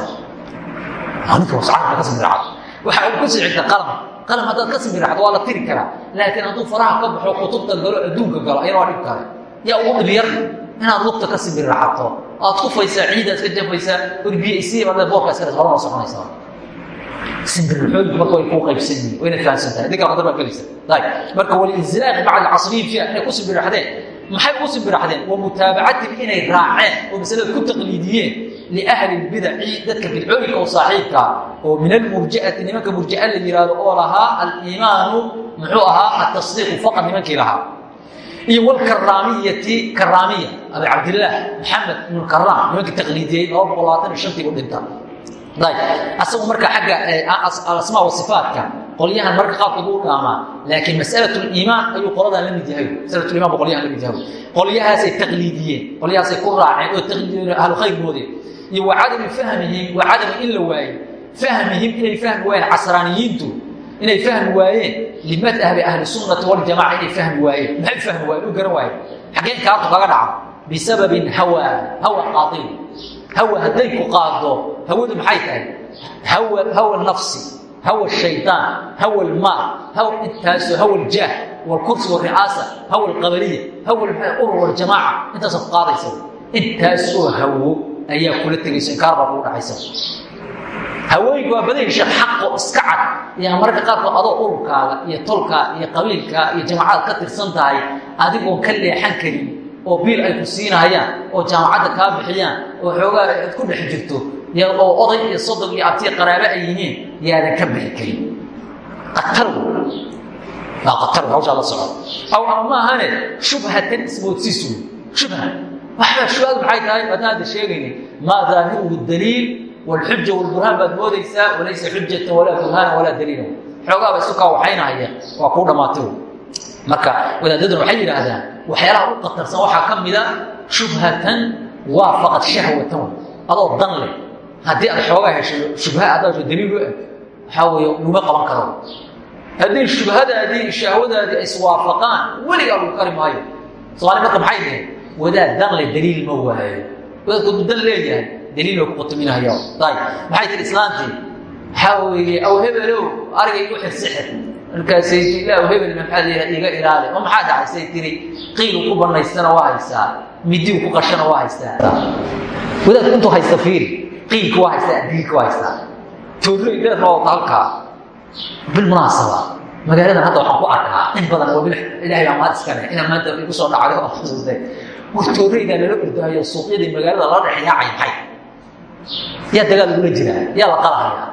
ninka carabka ka simbiraxdo. Waxa uu ku sii xigta qalam. Qalam haddaad ka simbiraxdo waa la tiri karaa. Laakiin hadduu faraha ka baxo kutubta galo adduunka galo ayana waa dhib kale yaa ugu dhib yar inaad lugta ka simbiraxato. Aad kufaysaa ciidaad ka jafaysaa orbiye isiiba boorka iska horana soconaysaa simbirixooyinku marka way kuu qaybsan yihiin. Wayna fahamsan tahay. Dinka qadar baa gelaysa ayb marka walinzilaaqi bacd alcasriyiin fiiha inay ku simbiraxdeen maxay u simbiraxdeen wa mutaabacatihim inay raaceen. Oo masalada ku taqliidiyeen liahli lbidaci dadka bidcooyinka oo saaxiibka oo min almurji'ati nimanka murji'a la yihahdo oo lahaa aliimaanu muxuu ahaa atasdiiqu faqad nimankii lahaa. Iyo wlkaraamiyati karaamiya abi cabdillaah maxamed ibn karaam nimankii taqliidiyey laba boqol labaatan iyo shantii u dhinta. Asagu marka agga alasmaa wasifaatka qolyahan marka qaabkood u dhaamaa laakiin masalat liimaan ayuu qoladan la mid yahay. Masalaiman bu qolyahan la mid yahay. Qolyahaasay taqliidiyeen qolyahaasay ku raaceen oo taqliidiyeen ahlu khayr moodeen iyo wa cadami fahmihim wa cadami in inay fahmi waayeen casraaniyiintu inay fahmi waayeen limadhabi ahli sunnati waljamaca inay fahmi waayeen. Maxay fahmi waayeen? U garan waayeen xaggeen kaartu kaga dhaca. Bisababin hawa hawa qaatil hawa hadday qaado hawadu hawa hawa nafsi hawa shayطaan hawa lmaal hawa intaaso hawa ljaah wlkursi waricaasa hawa alqabaliya hawa ur waljamaaca intaasoo ku qaadaysa intaasoo hawo ayaa kula tegayso inkaar baa kugu dhacaysa hawooyinku waa badan sheekh xaqo iska cad iyo mararka qaarkood adoo ururkaaga iyo tolkaa iyo qabiilkaa iyo jamaacad ka tirsan tahay adigoon ka leexan karin oo biil ay ku siinayaan oo jaamacadda kaa bixiyaan oo xoogaa ad ku dhex jirto oo oday iyo sodog iyo abtiya qaraabo ay yihiin yaadan ka bixi karin waa atargu hawshaa la soco aw ama maahane shubhatan ismoodsiisu shubha waxbaa shubhadu maxay tahay adna hadda sheegayni maa daahiruhu daliil wاlxuja wاlburhaan baad moodaysaa walaysa xujatan walaa burhaana walaa daliila xoogaaba isu kaa waxaynahaya waa kuu dhammaatay marka wadaadaduna waxay yidhaahdaan waxyaalaha u qatarsan waxaa ka mida shubhatan waafaqad shahwatan adoo dan leh haddii aad xoogaa hesho shubha hesho daliil u eg waxaa weeye luma qaban karo. Haddii shubhadaadii shahwadaadii ay iswaafaqaan weligaa lagu kari maayo. Soomaali marka maxay dhaheen wadaad dan leh daliil ma waayo wadaadku hadduu dan leeyahay daliil bay ku qutaminahaya ayb maxay tiri islaantii waxaa weeye aw hebelow arigay igu xir sixir markaasay ilaa hebel maxaad iga ilaali. Oo maxaa dhacay say tiri qiilu ku banaystana waa haystaa midiu ku qashana waa haystaa wadaadku intuu haysta fiiri qiilka waa haystaa diilka waa haystaa toorey dheer oo halkaa bilmunaasaba magaaladan hadda waxaan ku arkaa in badan oo ilahay baa mahad iska leh inaa maanta igu soo dhacday oo xusuustay wartooreydaa lala ordaayo suuqyadii magaalada lala dhexyaacay maxay? Yaa dagaal ugula jiraa yaa la qalahaya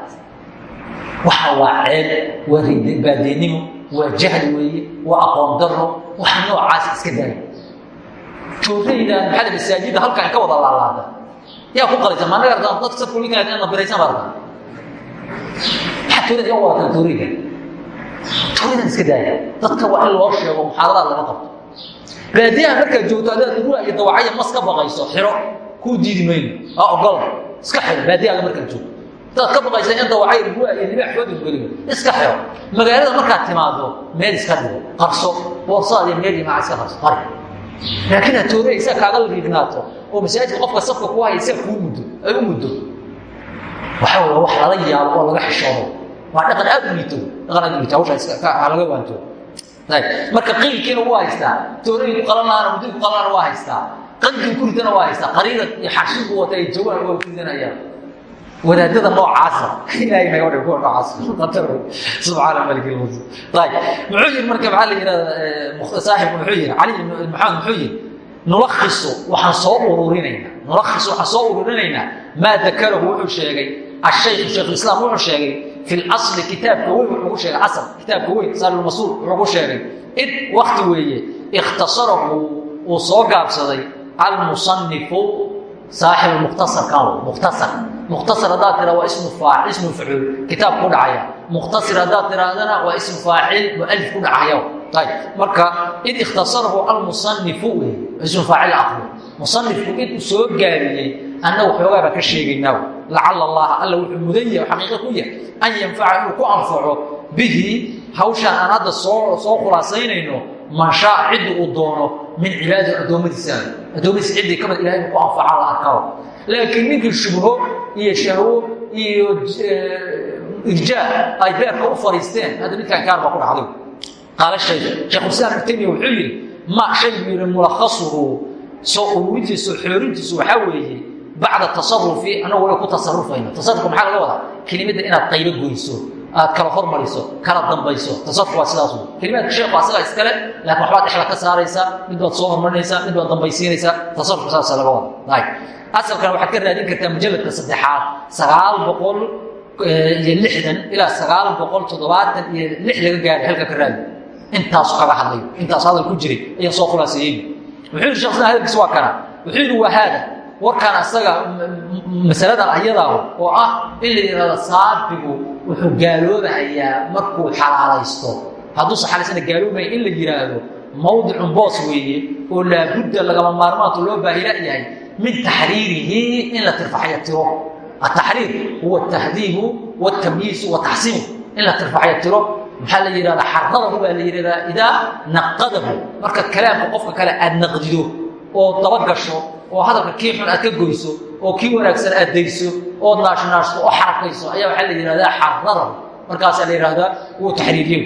waxa waa ceeb waa baadeenimo waa jahli weeye waa aqoon daro waxa noocaas iska daaya. Tooreydan maxaa masaajida halkaan ka wada laalaada yaa ku qalaysa ma anaga dadka safkulikaa ina biraysan baa yaa wadataan tooreyda tooreydan iska daaya. Dadka waa in loo sheego muxaadaraad laga qabto. Baadiyaha markaad joogto haddaad urua iyo dawacaya mas ka baqayso xiro kuu diidi mayno. Aa ogola iska xiro baadiyahaga markaad joogto. Hadaad ka baqaysa in dawacay urua iyo libaax foodin geligo iska xiro. Magaalada markaad timaado meel iska dhigo. Qarso boorsaad iyo meel iyo maca iska qarso. Qari laakiin toorey isaa kaaga liignaato oo masaajidka qofka safka ku haya isaa kuu muddo ay u muddo waxa wey wax lala yaabo oo laga xishoodo waa dhaqan aad u liito dhaqan aad u liito hawshaa laga waanto. Marka qiilkiina waa haystaa toorey ku qalan lahaana muddi ku qalan waa haystaa qandii ku ridana waa haystaa qariida iyo xarshigu wata ay jawaan waa ku ridanayaan wadaadada noocaasa ilaahay naga wadhay kuwa noocaas qatar subxaana malik ilmusi ayib muxuu yidhi marka maxaa la yidhahda saaxibku muxuu yidhi cali maxamed muxuu yidhi nulakhisu waxaan soo ururinaynaa. Nulakhisu waxaan soo ururinaynaa maa dakarahu wuxuu sheegay ashaykhu shaykhulislaam wuxuu sheegay fi lasli kitaabka weyn wuxuu ku sheegay asal kitaabka weyn saalulmasuul wuxuu ku sheegay id wakti weeye ikhtasarahu uu soo gaabsaday almusanifu saaxibu mukhtasarkan mukhtasar mukhtasar haddaad tira waa ismu facuul kitaab ku dhacaya mukhtasir haddaad tirahdana waa ismu faacil mualif ku dhacaya marka id ikhtasarahu almusanifu ismu faacil aqlo musanifku id u soo gaariyey annagu xoogaaba ka sheegaynaa lacala allaha alla wuxuu mudan yahay xaqiiqo ku yahay an yanfaca inuu ku anfaco bihi hawshaan aan hadda soo soo khulaasaynayno man shaa uu doono min cibaadi addoommadiisa. Addoommadiisa ciddii ka mid ilahay inu ku anfaca la arkao laakiin ninkii shubho iyo shahwo iyo irjaa ay beerka u fariisteen hadda ninkaan kaar baa ku dhacday. Qaala shay sheekhulislaam ibn taymiya wuxuu yidhi ma shay buu yidhi mulakhasuhu soo ururintiisu xoorintiisu waxaa weeye bacda tasarufi annagu way ku tasarufayno tasarufka maxaa laga wadaa? Kelimadda inaad qaybo goyso aad kala hormariso kala dambayso. Tasarufka waa sidaas kelimaadka sheekhu asagaa iskale laakiin waxbaad dhexda ka saaraysaa mid baad soo hormarinaysaa mid baad dambaysiinaysaa tasarufka saasa laga wada ayb asalkan waxaad ka raadin kartaa mujalladka saddexaad sagaal boqol iyo lixdan ilaa sagaal boqol toddobaatan iyo lix laga gaaray halka ka raadi. Intaasu kaga hadlay intaas hadal ku jiray. Ayaa soo khulaaseeyey wuxuu yidhi sheekh hadalkiis waa kana. Wuxuu yidhi waa haada. Warkaan asaga masaladan ayadaa oo ah in la yidhahdo saabigu wuxuu gaaloobahayaa markuu xalaalaysto. Hadduusa xalaysana gaaloobaya in la yidhaahdo mawdicun boos weeye oo laabudda lagama maarmaantu loo baahila yahay min taxriirihi in la tirfaxyo tiro. Ataxriir huwa atahdiibu wاtamyiisu wataxsiinu in la maxaa la yidhahda xaradahu baa la yidhahdaa idaa naqadahu. Marka kalaamka qofka kale aad naqdido oo dabagasho oo hadalka kii xun aad ka goyso oo kii wanaagsan aad dayso ood naashnaashto oo xarakayso ayaa waxaa la yidhahdaa xaradahu. Markaasaa la yidhahdaa wuu taxriiriyo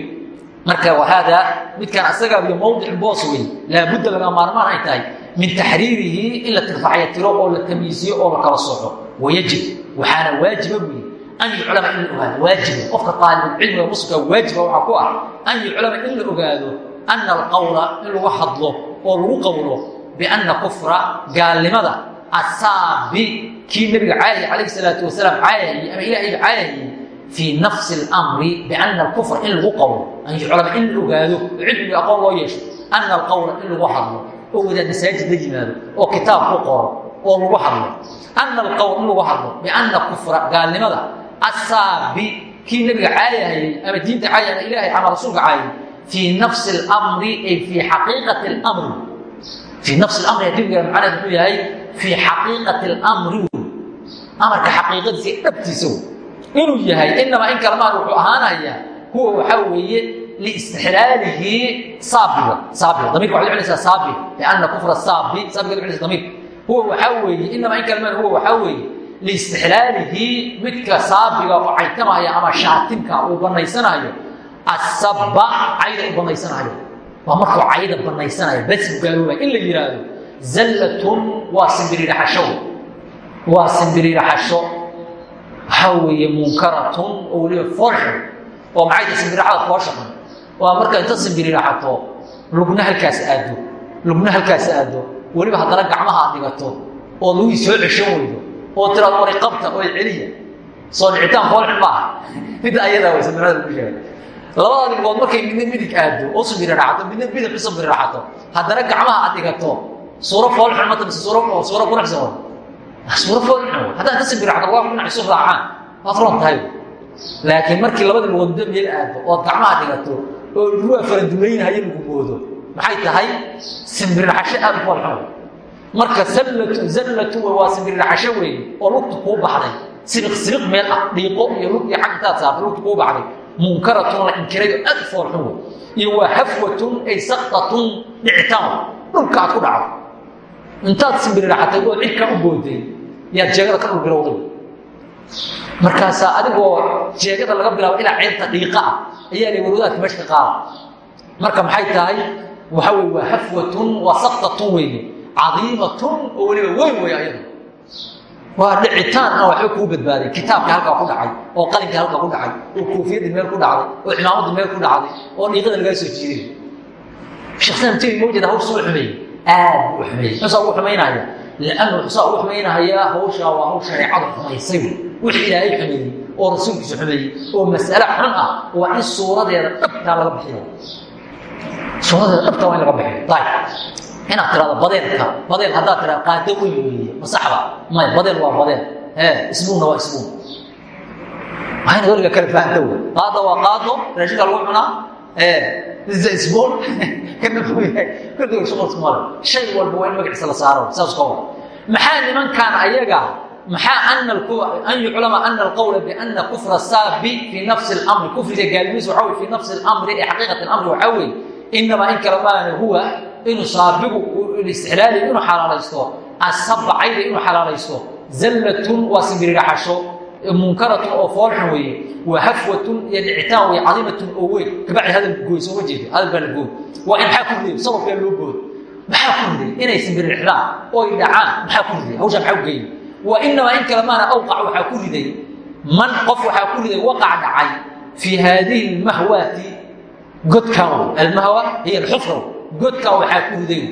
marka wahaadaa midkaan asagaa iyo mawdic boos wey laabudda laga maarmaan ay tahay min taxriirihi in la tirfaxyo tiro oo la tamyiisiyo oo la kala soco wayajib waxaana waajiba buyi an yuclama in la ogaado waajiba qofka aalibulcilmiga muslimka waajiba waxaa ku ah an yuclama in la ogaado ana alqawla in lagu hadlo oo lagu qowlo bianna kufra gaalnimada asaabi kii nebiga caayay calayhi salaatu wasalaam caayayey ama ilaahayba caayayey fii nafsi اlamri biana alkufra in lagu qowlo an yuclama in la ogaado oo cilmiga aqoon loo yeesho ana alqawla in lagu hadlo oo wadaad masaajid la yimaado oo kitaab ku qoro oo lagu hadlo ana alqowl in lagu hadlo bianna kufra gaalnimada asaabi kii nabiga caayahayay ama diinta caayana ilahay ama rasuulka caayay fii nafsi mri ay fii xaqiiqati mri fii nafsi amri adibiga macnaheed muxuu yahay fii xaqiiqati almri amarka xaqiiqadiisa dhabtiisa inuu yahay inamaa in kalmaan wuxuu ahaanaya huwa waxaa weeye liistixlaalihi saabiga saabiga damirka waxaad u saabi lianna kufra saabi saabiga ad u huwa waxaa weeye inamaa in kalmaan huwa waxaa weeye liistixlaalihi midka saabiga oo caytamaya ama shaatimka uu banaysanayo asabba cayda u banaysanayo waa markuu cayda banaysanayo bas gaaloobay in la yidhaahdo zallatun waa simbiriiraxasho waa simbiriiraxasho waxaa weeye munkaratun oo weliba foolxun oo maxay ta simbiriraxada foosha xun waa marka inta simbiriiraxato lugna halkaas aado lugna halkaas aado weliba haddana gacmaha dhigato oo lugii soo ceshan weydo oo tiraad wari qabta oo celiya. Soo dhicitaan foolxun maaha midda ayadaa way simbirada lagu sheegay. Labada dhigood markay midna midig aado oo simbiriraxato midna bidix u simbiriraxato haddana gacmaha aad dhigato suuro foolxun mata mise suuro suuro quruxsan way suuro foolxun way haddaan ka simbiriraxdo waa dhinac isu raacaan. Waad roon tahay. Laakiin markii labada lugood midna meel aado ood gacmaha dhigato oo lugaa farandulaynahayo lagu moodo maxay tahay? Simbiriraxasho aad u foolxun marka sallatu zallatu waa simbiriraxasho weeye oo lugta kuu baxday. Siriq siriq meel ah dhiiqo iyo lug iyo xag intaad saartay lugta kuu baxday. Munkaratun la inkiray oo aad foolxun wey iyo waa hafwatun ay saktatun dhicitaan dhulka aad ku dhacdo intaad simbiriraxatay oo cidkaa u booday yaad jeegada ka dhul bilowday. Markaasaa adigoo jeegada laga bilaabo ilaa ceebta dhiiqa ah ayaa la warwadaadka meesha ka qaada. Marka maxay tahay? Waxa wey waa hafwatun waa saktatun weeye cadiimatun oo weliba weyn wey ayadu waa dhicitaan aan waxba kuu badbaaday kitaabka halkaa ku dhacay oo qalinka halkaa ku dhacay oo koofiyadii meel ku dhacday oo cimaamadii meel ku dhacday oo dhiiqada lagaa soo jiiday sheekh timi mawjada hawsha u xumeeyey aad u xumeeyey xusaa ugu xumaynaya liannu xusaa ugu xumaynahayaa hawshaa waa haw shareecadu xumaysay wixii ilaahay xumeeyey oo rasuulkiisu xumeeyey oo mas'ale xun ah waa in suuradeeda dhabtaa laga bixiyo suuradeeda dhabtaa waa in laga bixiyo ayib inaad tirahdo badeelka badeel haddaad tirahdo qaado weyn weeye ma saxba maya badeel waa badeel ee isbuunna waa isbuun waa inaad weliga kala fahamta wey qaado waa qaado raashinka lagu cunaa ee isbuun kana fog yahay kulliga shuqulka male shay walba waa in magaciisa la saaro saas ka wada maxaa nimankan ayaga maxaa ana an yuclama ana alqawla biana kufra saabi fii nafsi اlamri kufriga gaalimiisa waxaa wey fii nafsi اlamri ee xaqiiqati اlamri waxaa weeye inamaa in kala maana huwa inuu saabigu istixlaali inuu xalaalaysto asabcayda inuu xalaalaysto zallatun waa simbiriraxasho munkaratun oo foolxun weeye waa hafwatun iyo dhicitaan weye cadiimatun oo weyn. Kabacdi hadal gooy sooma jeeda hadal la gooy. Waa maxaa ku riday? Sababkaa loo gooy. Maxaa ku riday? Inay simbiririxdaan oy dhacaan maxaa ku riday? Hawshaa maxaa geeyey? Wa inamaa in kale maana awqac waxaa ku riday man qof waxaa ku riday waqac dhacay fii haadihi lmahwaati godkan almahwa hiy alxufra godkan waxaa ku riday.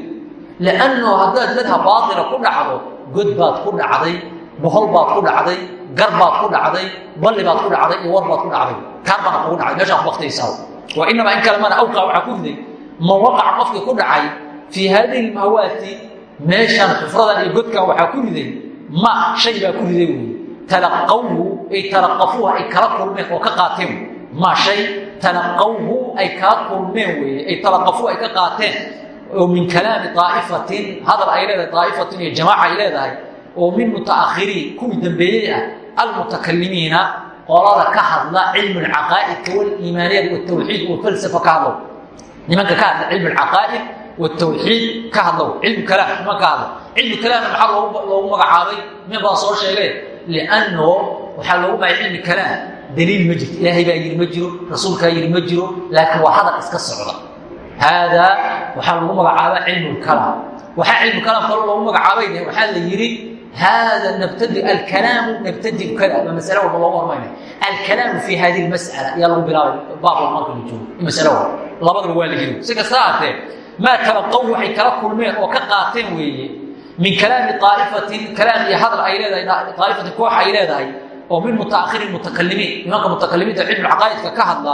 Liannahu haddaad madhab baatila ku dhacdo god baad ku dhacday bohol baad ku dhacday gar baad ku dhacday balli baad ku dhacday iyo war baad ku dhacday. Baana kugu dhacday. Meeshaa ku baktaysaa wa inamaa in kale maana awqac waxaa ku riday man waqaca qofkii ku dhacay fii haadihi lmahwaati meeshaan xufradan iyo godkan waxaa ku riday ma shay baa ku riday wey talaqawhu ay talaqafuuha ay kala kulmeen oo ka qaateen ma shay talaqawhu ay kaa kulmeen weye ay talaqafu ay ka qaateen oo min kalaami aa'ifatin hadal ay leedahay aa'ifatin iyo jamaaca ay leedahay oo min mutaakhiriin kuwii dambeeyey ah almutakalimiina qolada ka hadla cilmi caqaa'idka waliimaaniyad watawxiid wafalsafa ka hadlow nimanka ka hadla cilmi caqaa'id watawxiid ka hadlow cilmi kalaam niman ka hadla. Cilmi kalaamna maxaa loogu magacaabay? Min baa soo sheegee liannoo waxaa loogu magacay cilmi kalaam daliil ma jirto. Ilaahay baa yidhi ma jiro. Rasuulkaa yidhi ma jiro. Laakiin waa hadal iska socda. Haadaa waxaa lagu magacaabaa cilmu lkalaam waxaa cilmu kalaam kaloo loogu magacaabay waxaa la yidhi hada nabtadi alkalaamu nabtadiu kada waa masale walba loogu hormaynay alkalaamu fi hadihi lmas'ala ayaa lagu bilaabay baab walba marka la joogo masale walba. Labadaba waa la yidhi si kasta aatee maa talaqow waxay kala kulmeen oo ka qaateen weeye min kalaami aa'ifatin kalaam iyo hadal ay leedahay aa'ifatin koox ay leedahay oo min mutaakhiri mutakalimiin nimanka mutakalimiinta cilmu caqaa'idka ka hadla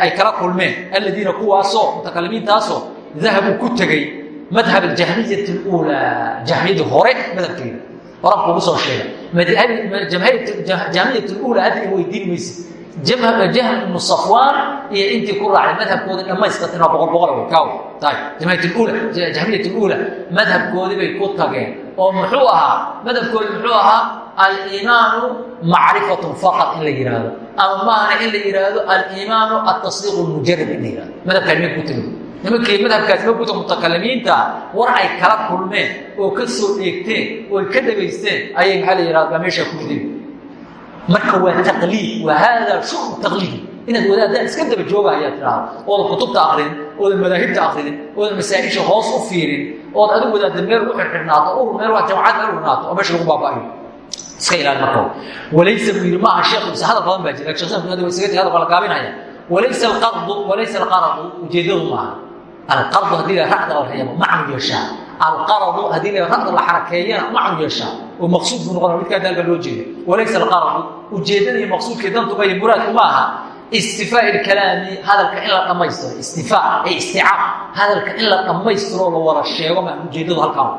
ay kala kulmeen aladiina kuwaasoo mutakalimiintaasoo dahabuu ku tegey madhab ajahmiyati ulaa jahmiyadii hore madhabkeeda. Horan kugu soo sheega jahmiyat ulaa hadda weydiin maysa jahm ibnu safwaan iyo intii ku raacay madhabkooda dhammayskatino boqol boqol way kaaw tahay jamhiyat madhabkoodii bay ku tageen oo muxuu ahaa madhabkoodii muxuu ahaa aliimaanu macrifatun faqad in la yidhaahdo ama maahana in la yidhaahdo aliimaanu atasdiiq mujarad in la yidhahdo madhabkaa nimay ku tageen nimankii madhabkaasi ma guta mutakalimiinta war ay kala kulmeen oo ka soo dheegteen oo ka dhagaysteen ayay maxaa la yidhahda baa meeshaa ku riday marka waa taqliid waa haadaa shuru taqliidi inaad wadaadaan iska daba jooga ayaa tidhaahda kutubta akridin oodan madaahibta akridin oodan masaa-isha hoos u fiirin ood adigu wadaada meel u xirxirnaato ur meel waa jamacad meel urnaato oo meesha lagu baaba'ayo iska ilaali marka walaysa buu yidhi maaha sheekhu mise hadal badan baa jira. Sheekh san waa isaga hadal waa la gaabinaya walaysa alqardu walaysa alqaradu ujeedadu maaha alqardu haddii la racda la reebo macnu yeeshaa. Alqaradu haddii la racda la xarakeeyana macnu yeeshaa. Oo maqsuud buu noqonaya midkaa daalka loo jeedo walaysa alqaradu ujeedada iyo maqsuudkii dantuba iyo muraadku ma aha istifaa ilkalaami hadalka in la dhammaystiro istifaa ay isticaab hadalka in la dhammaystiro la wada sheego maa ujeedadu halkaan.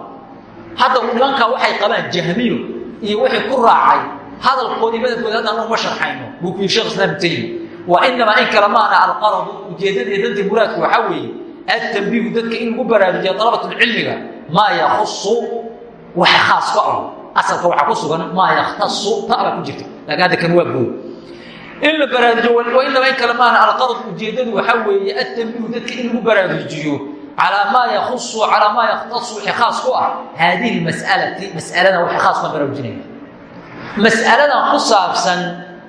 Hadda nimankaa waxay qabaan jahmiyo iyo wixii ku raacay hadalkoodii madabkooda haddaan uma sharxayno buu ku yiri shekh islaam taymi wa inamaa in kale maana alqaradu ujeedadii dantii muraadku waxaa weeye atambiihu dadka in lagu baraarujiya dalabatulcilmiga maa yakusu waxa khaas ku ah. Asalka waxaa ku sugan maa yakhtasu ta'baa ku jirta laakiin hadda kan waa good in la baraarujiyo wainamaa in kale maana alqarad ujeedadu waxaa weeye atambiihu dadka in lagu baraarujiyo calaa maa yakusu calaa maa yakhtasu wixii khaas ku ah. Haadihi mas'alati mas'aladan waxay khaas baan baraarujinaya mas'aladan ku saabsan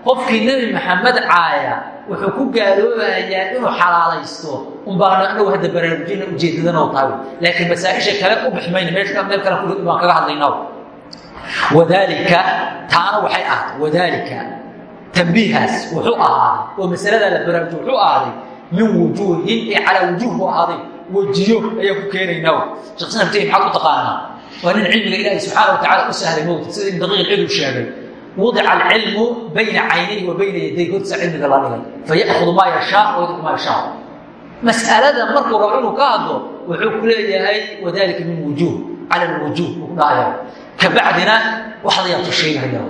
qofkii nebi maxamed caaya wuxuu ku gaaloobayaa inuu xalaalaysto unbaana anagu hadda baraarujina ujeedadanoo tahay. Laakiin masaaisha kale u bixmayna meel kale baan kaga hadlayna wadaalika taana waxay ahaday wadaalika tambiihaas wuxuu ahaaday oo masaladaa la baraarujiyo wuxuu ahaaday min wujuuhin ee calaa wujuuh buu ahaaday wejiyo ayaan ku keenaynaa. Sheekh islam taymi maxaad u taqaanaa? Waa nin cilmiga ilaahi subxaana wa tacala u sahlay mowta sida ibn daqiiq cidu sheegay. Wadica alcilmu bayna caynayhi wa bayna yaday hortiisa cilmiga la dhigay fayakudu maa yashaa wayadku maa yashaa. Mas'alada markuu rabo inuu ka hadlo wuxuu ku leeyahay wadalika min wujuuh cala lwujuuh buu ku dhahaya. Kabacdina waxdayaa tusheegaya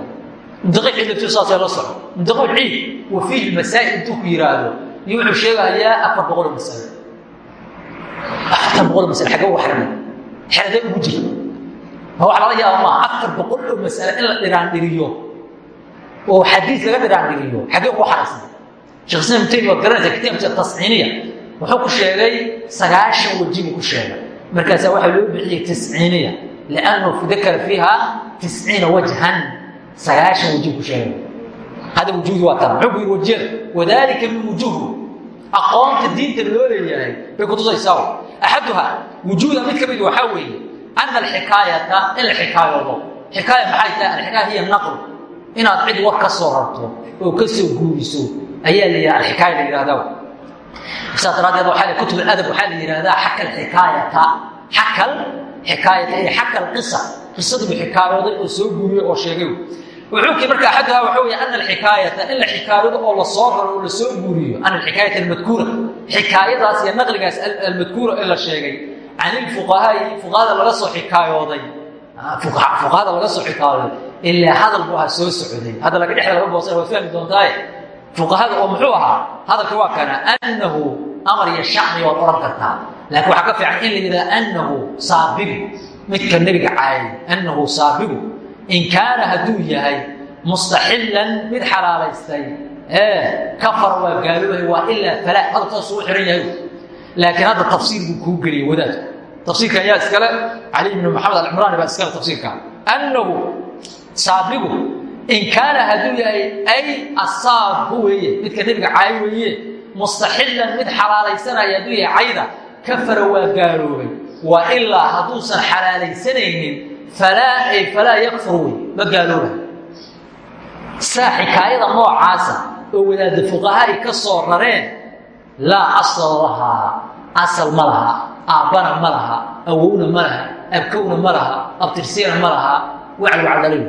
mundaqiic cilmigtu saasee la soco mundaqiic ciid wa fiihi masaa'il intuu ku yidhaahdo iyo wuxuu sheegayaa afar boqol masalo afartan boqol oo masalo xagee uga xirnay xeradee ugu jira ma wax lala yaaba maaha afar boqol oo masalo in la dhiraandhiriyo. Oo xadiis laga dhiraandhiriyo. Xagee ugu xaraysnay sheekh islam taymi waad garanaysaa kitaabkiisa tasciiniya wuxuu ku sheegay sagaashan weji buu ku sheegay. Markaasaa waxaa loo bixiyey tisciiniya liannahu dakara fiiha tisciina wajhan sagaashan weji ku sheegay hada wujuudi waa tana muxuu ku yidhi wejiyada wadaalika min wujuuhu aqoonta diinta loo leeyahay bay kutusaysaa axaduha wujuuda mid ka mid waxaa weeye ana alxikaayata in la xikaayoodo xikaaya maxay tahay alxikaaya hiya naql inaad cid war ka soo rarto oo ka soo guuriso ayaa la yidhaha alxikaaya la yidhahdaa saas daraaddeed waxaa kutub aladab waxaa la yidhahdaa xakal xikaayata xakal xikaayata iyo xakal qisa qisadii buu xikaayooday oo soo guuriyey oo sheegay wuxuu kii marka axaduha waxa weeye ana alxikaayata in la xikaayado oo la soo raro oo la soo guuriyo. Ana alxikaayata almadkuura. Xikaayadaas iyo naqligaas almadkuura ee la sheegay can ilfuqahaai fuqahada laga soo xikaayooday fuqahada laga soo xikaayooday ilaa hadal buu ahaa soo socday. Hadda laga dhexda laga boosana waa fahmi doontaaye fuqahada oo muxuu ahaa? Hadalka waa kana annahu amar iyo shacni waad odhan kartaa. Laakiin waxaa ka fiican in la yidhaha annahu saabigu. Midka nebiga caayay annahu saabigu in kaana hadduu yahay mustaxillan mid xalaalaystay. Kafara waa gaaloobahay waa ilaa falaa hadalkaasuu xihan yahay. Laakiin hadda tafsiir buu kuu geliyey wadaadku tafsiirkan yaa iskale. Cali ibnu maxamed alcimraani baa iskale tafsiirka. Annahu saabigu in kaana hadduu yahay ay asaabu weeye. Midka nebiga caay weeye. Mustaxillan mid xalaalaysanaya hadduu yahay cayda. Kafara waa gaaloobay. Waa ilaa hadduusan xalaalaysanaynin falaa ay falaa yakfur wey ma gaaloobay saa xikaayada noocaasa oo wadaadda fuqaha ay ka soo rareen laa asla lahaa asal ma laha aabbana ma laha awowna ma laha abkowna ma laha abtirsiina ma laha wacl wacdalayn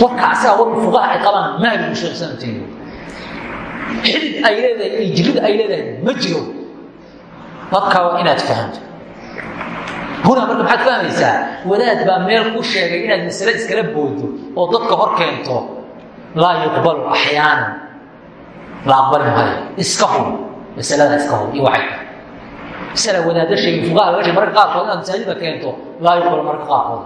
warka asaga warka fuqaha ay qabaan maaligu sheekh islam taymiya xidid ay huna marka maxaad fahmaysaa wadaad baa meel ku sheegay inaad masale iskala boodo oo dadka hor keento. Laa yuqbalu axyaanan la aqbali maayo iska hub masalada iska hub iyo waxay tahay masala wadaadda sheegay fuqaha laga sheegay marka qaarkood inaad masaajida keento. Laa yuqbalu marka qaarkood.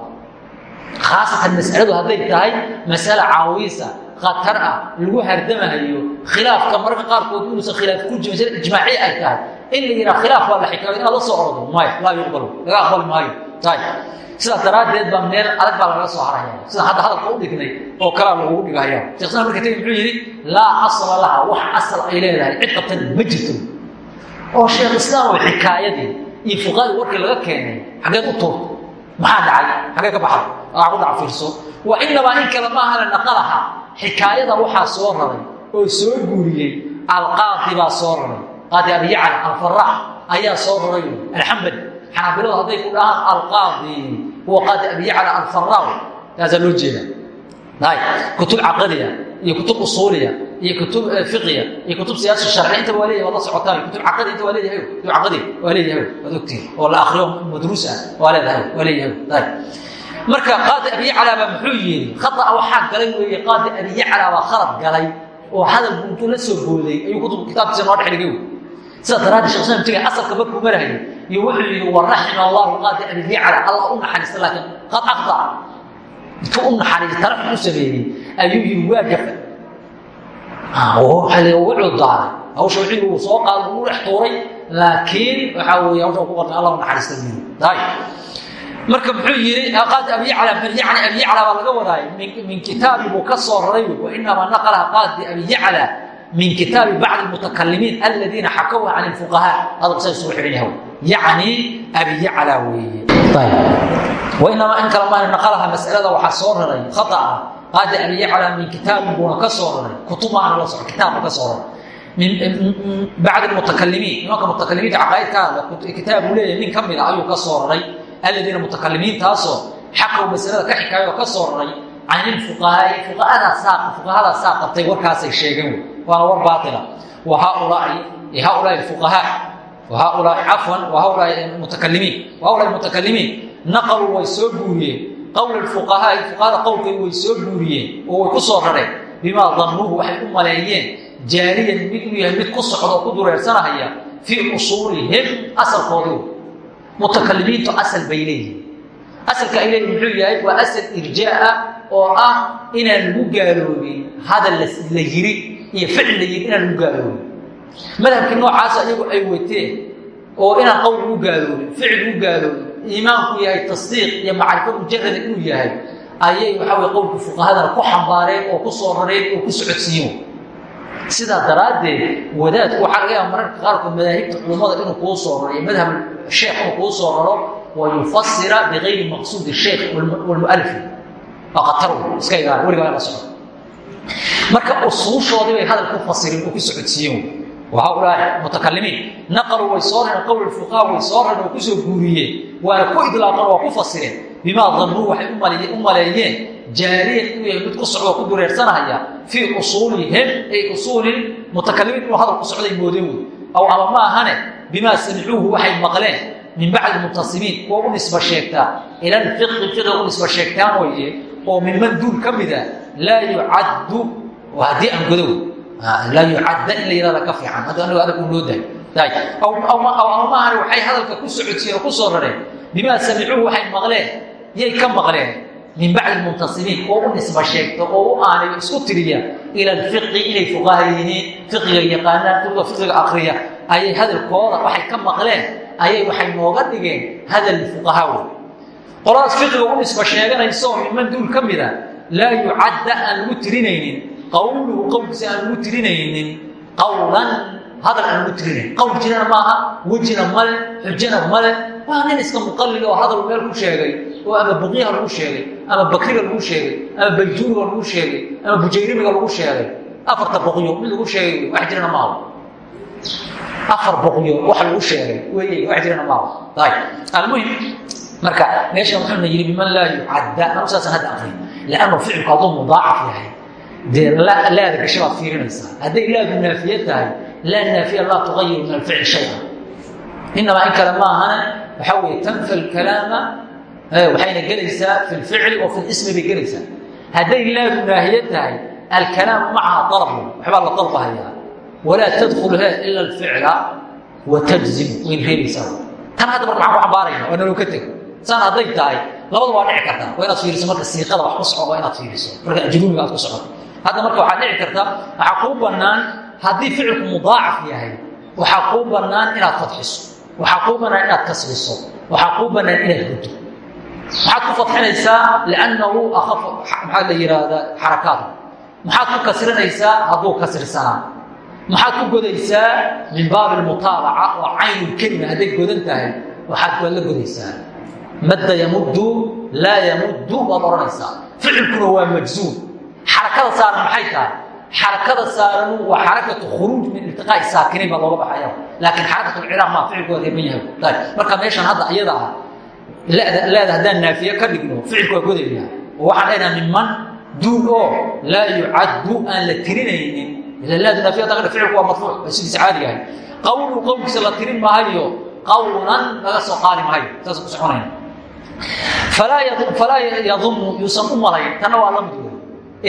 Khaasatan masaladu hadday tahay masale caawiisa khatar ah lagu hardamahayo khilaafka mararka qaarkood inuusan in la yidhaha khilaaf waa la xikaayo inaad la soo ordo. Maya laa yuqbalu laga aqbali maayo. Tay sidaas daraaddeed baa meel adag baa lagaga soo haraya. Sida hadda hadalka u dhignay oo kalaa lagugu dhigahaya shekh islam marka tegi muxuu yidhi laa asla laha wax asal ay leedahay cid qabtan ma jirto. Oo sheekh islaam oo xikaayadii iyo fuqaadii warkii laga keenay xaggeed u tuurta maxaa dhacay? Xaggee ka baxday aa ku dhac fiirso. Wa inamaa in kale maahana naqalaha. Xikaayada waxaa soo raray oo soo guuriyey. Alqaadi baa soo raray qaadi abiyacla alfarax ayaa soo raray alxambali xanaabiladu hadday ku dhahaan alqaadi huwa qaadi abiyacla alfaraaw taasaa loo jeeda kutub caqadiya iyo kutub usuuliya iyo kutub fiqiya iyo kutub siyaasa sharci intaba waa leeyahay waad la socotaan kutub caqadi inta waa leeyahay. Kutub caqadi waa leeyahay. Waad ogtiin oo la akriyo madruus ah waa leedahay waa leeyahay. Hay marka qaadi abiyacla baa muxuu yidhi khata waxaa galay weeye qaadi abiyacla baa khalad galay oo hadalku intuu la soo booday. Ayuu kutub kitaabkiisa noo dhex dhigay sidaa daraaddeed shekh islam tegay asalka markuu marahayo iyo wuxuu yidhi waraxima allahu qaadi abiyacla allah u naxariista laakiin qad aqda intuu u naxariis tarafx u sameeyey ayuu yidhi waa gafa wuxuu daaray hawsha wixii uu soo qaado uu dhex tuuray laakiin waxaa weeye hawsha ku qortay allah u naxariista buu tahay marka muxuu yidhi qaadi abiyacla yani abiyacla baa laga wadaay min kitaabi buu ka soo raray wainamaa naqalaha qaadi abiyacla min kitaabi bacdi mutakalimiin aladiina xakawha can fuqahaa isugu xidhan yahay yacni abiyacla weeye wainamaa in kale maan naqalaha masalada waxaa soo raray khata ah qaadi abiyacla min kitaabi buuna ka soo raray kutubaana la soco kitaabka ka soo raray min bacdi mutakalimiin nimanka mutakalimiinta caqaa'idka kitaabu leeyahay nin ka mida ayuu ka soo raray aladiina mutakalimiintaasoo xaqow masalada ka xikaayo oo ka soo raray can ilfuqahaai fuqahadasaa fuqahadaasaa qabtay warkaasay sheegeen waana war baaila haaulaai fuqahaa wa haaulaai cafwan wa haaulaai mutakalimiin haulaai mutakalimiin naqaluu way soo guuriyeen qowla fuqahaai fuqahada qowlkay way soo guuriyeen oo way ku soo rareen bimaa dannuuhu waxay u maleeyeen jaariyan mid inuu yahay mid ku socda oo ku dureersanahaya fii usuulihim asalkoodii mutakalimiintu asal bay leeyihiin asalka ay leeyihiin muxuu yahay waa asal irjaa oo ah inaan lagu gaaloobin hadal la yiri iyo ficil la yiri inaan lagu gaaloobin madhabkii noocaasa iyagu ay wateen oo inaan qowl lagu gaaloobin ficil lagu gaaloobin iimaanku yahay tasdiiq iyo macrifo mujarada inuu yahay ayay waxaa way qowlka fuqahadana ku xambaareen oo ku soo rareen oo ku socodsiiyen sidaa daraaddeed wadaadku waxaa laga yaaba mararka qaarkood madaahibta culummada inuu kuu soo raro iyo madhab sheekh inuu kuu soo raro wa yufasira bigayri maqsuudi sheekh walmualifi khatar iska ilaali weligaa la socdo marka usuushoodii bay hadal ku oo ku socodsiiyeen wa haulaa mutakalimiin naqaluu way soo rareen qowl fuqaha way soo rareen oo ku soo guuriyeen waana ku idlaaqan waa ku fasireen bimaa dannuu waxay u maleeyeen jaariyan inuu mid ku socdo oo ku dureersanahaya fii usuulihim ay usuuli mutakalimiin inuu hadal socday moodeen wey ama ma ahane bimaa samicuuhu waxay maqleen min bacdi muntasimiin kuwa u nisba sheegtaa ila lfiqi fiqiga u nisba sheegtaan weeye oo minman duul ka mida laa yucaddu haddii aan godow laa yucadda in la yihahda ka fiican hadda anigo adag uu loo dahay. Aw ama ma ahane waxay hadalka ku socodsiiyeen oo ku soo rareen. Bimaa samicuuhu waxay maqleen yay ka maqleen min bacdi muntasimiin oo u nisba sheegta oo u aanay isku tiriya ila alfiqi inay fuqaha yihiin fiqiga yaqaanaan kuwa fiqiga akriya hadalkooda waxay ka maqleen ayay waxay nooga dhigeen hadal fuqaha wey qoladaas fiqiga u nisba sheeganayso minman duul ka mida laa yucadda aan lagu tirinaynin qowluhu qowlkiisa aan lagu tirinaynin qowlan hadal aan lagu tirinayn qowl jirana maaha wejina male xujana male. Waa nin iska muqallid oo hadal meel ku sheegay oo ama buqiyaha lagu sheegay ama bakriga lagu sheegay ama bayjuuriga lagu sheegay ama bujayrimiga lagu sheegay. Afarta boqyo mid lagu sheegay wax jirana maaha afar boqyo wax lagu sheegay. Wey wax jirana maaha. Ayb almuhim marka meeshan wuxuuna yidhi biman laa yucadda anu saasaan hadda aqrin lannu ficilku hadduu mudaacaf yahay. Dee laada gasha baad fiirinaysaa. Hadday laadu naafiye tahay laa naafiya laa tugayiru min alficil shaya. Inamaa in kale maahana waxaa weye tanfa alkalaama waxayna gelaysaa fi lficli oo fi lismi bay gelaysaa. Hadday laadu naahiye tahay alkalaamu macaha albu waxbaa la dalbahayaa walaa tadkul he ila alficla wa tajzimu wayn reebaysaa tan hadda marka maxaan ku xambaarayna waa naloo ka tego saan hadday tahay labada waa dhici kartaa waa inaad fiiriso marka siiqada wax ku socdo waa inaad fiiriso marka ajrumiga aad ku socoto hadda marka waxaa dhici karta waxaa kuu bannaan haddii ficilku mudaacaf yahay waxaa kuu bannaan inaad fadxiso waxaa kuu bannaan inaad kasbiso waxaa kuu bannaan inaad guddo maxaad ku fadxinaysaa liannahu akaf maxaa la yidhaahdaa xarakaad maxaad ku kasrinaysaa hadduu kasirsanaa maxaad ku godaysaa? Min baabi almutaabaca oo caynulkelima hadday godan tahay waxaad waad la godaysaa. Madda yamuddu laa yamuddu waad odhanaysaa. Ficilkuna waa majzuum. Xarakada saaran maxay tahay? Xarakada saaranu waa xarakatu khuruuj min iltiqaa'i saakinayn baa looga baxaya laakiin xarakatulciraaq maa ficilku waa reeban yahay. Marka meeshan hadda iyada ah leeda haddaan naafiye ka dhigno ficilku waa waxaan dhaynaa minman duun oo laa yucaddu aan la tirinaynin ficilku waa marfuuc waa sidiisa caadiga ahay qawlu qowlkiisa la tirin maayo qawlan laga soo qaadi maayo saas ku soconayna falaa yadunnu yuusan u malayn tanna waa la mid wey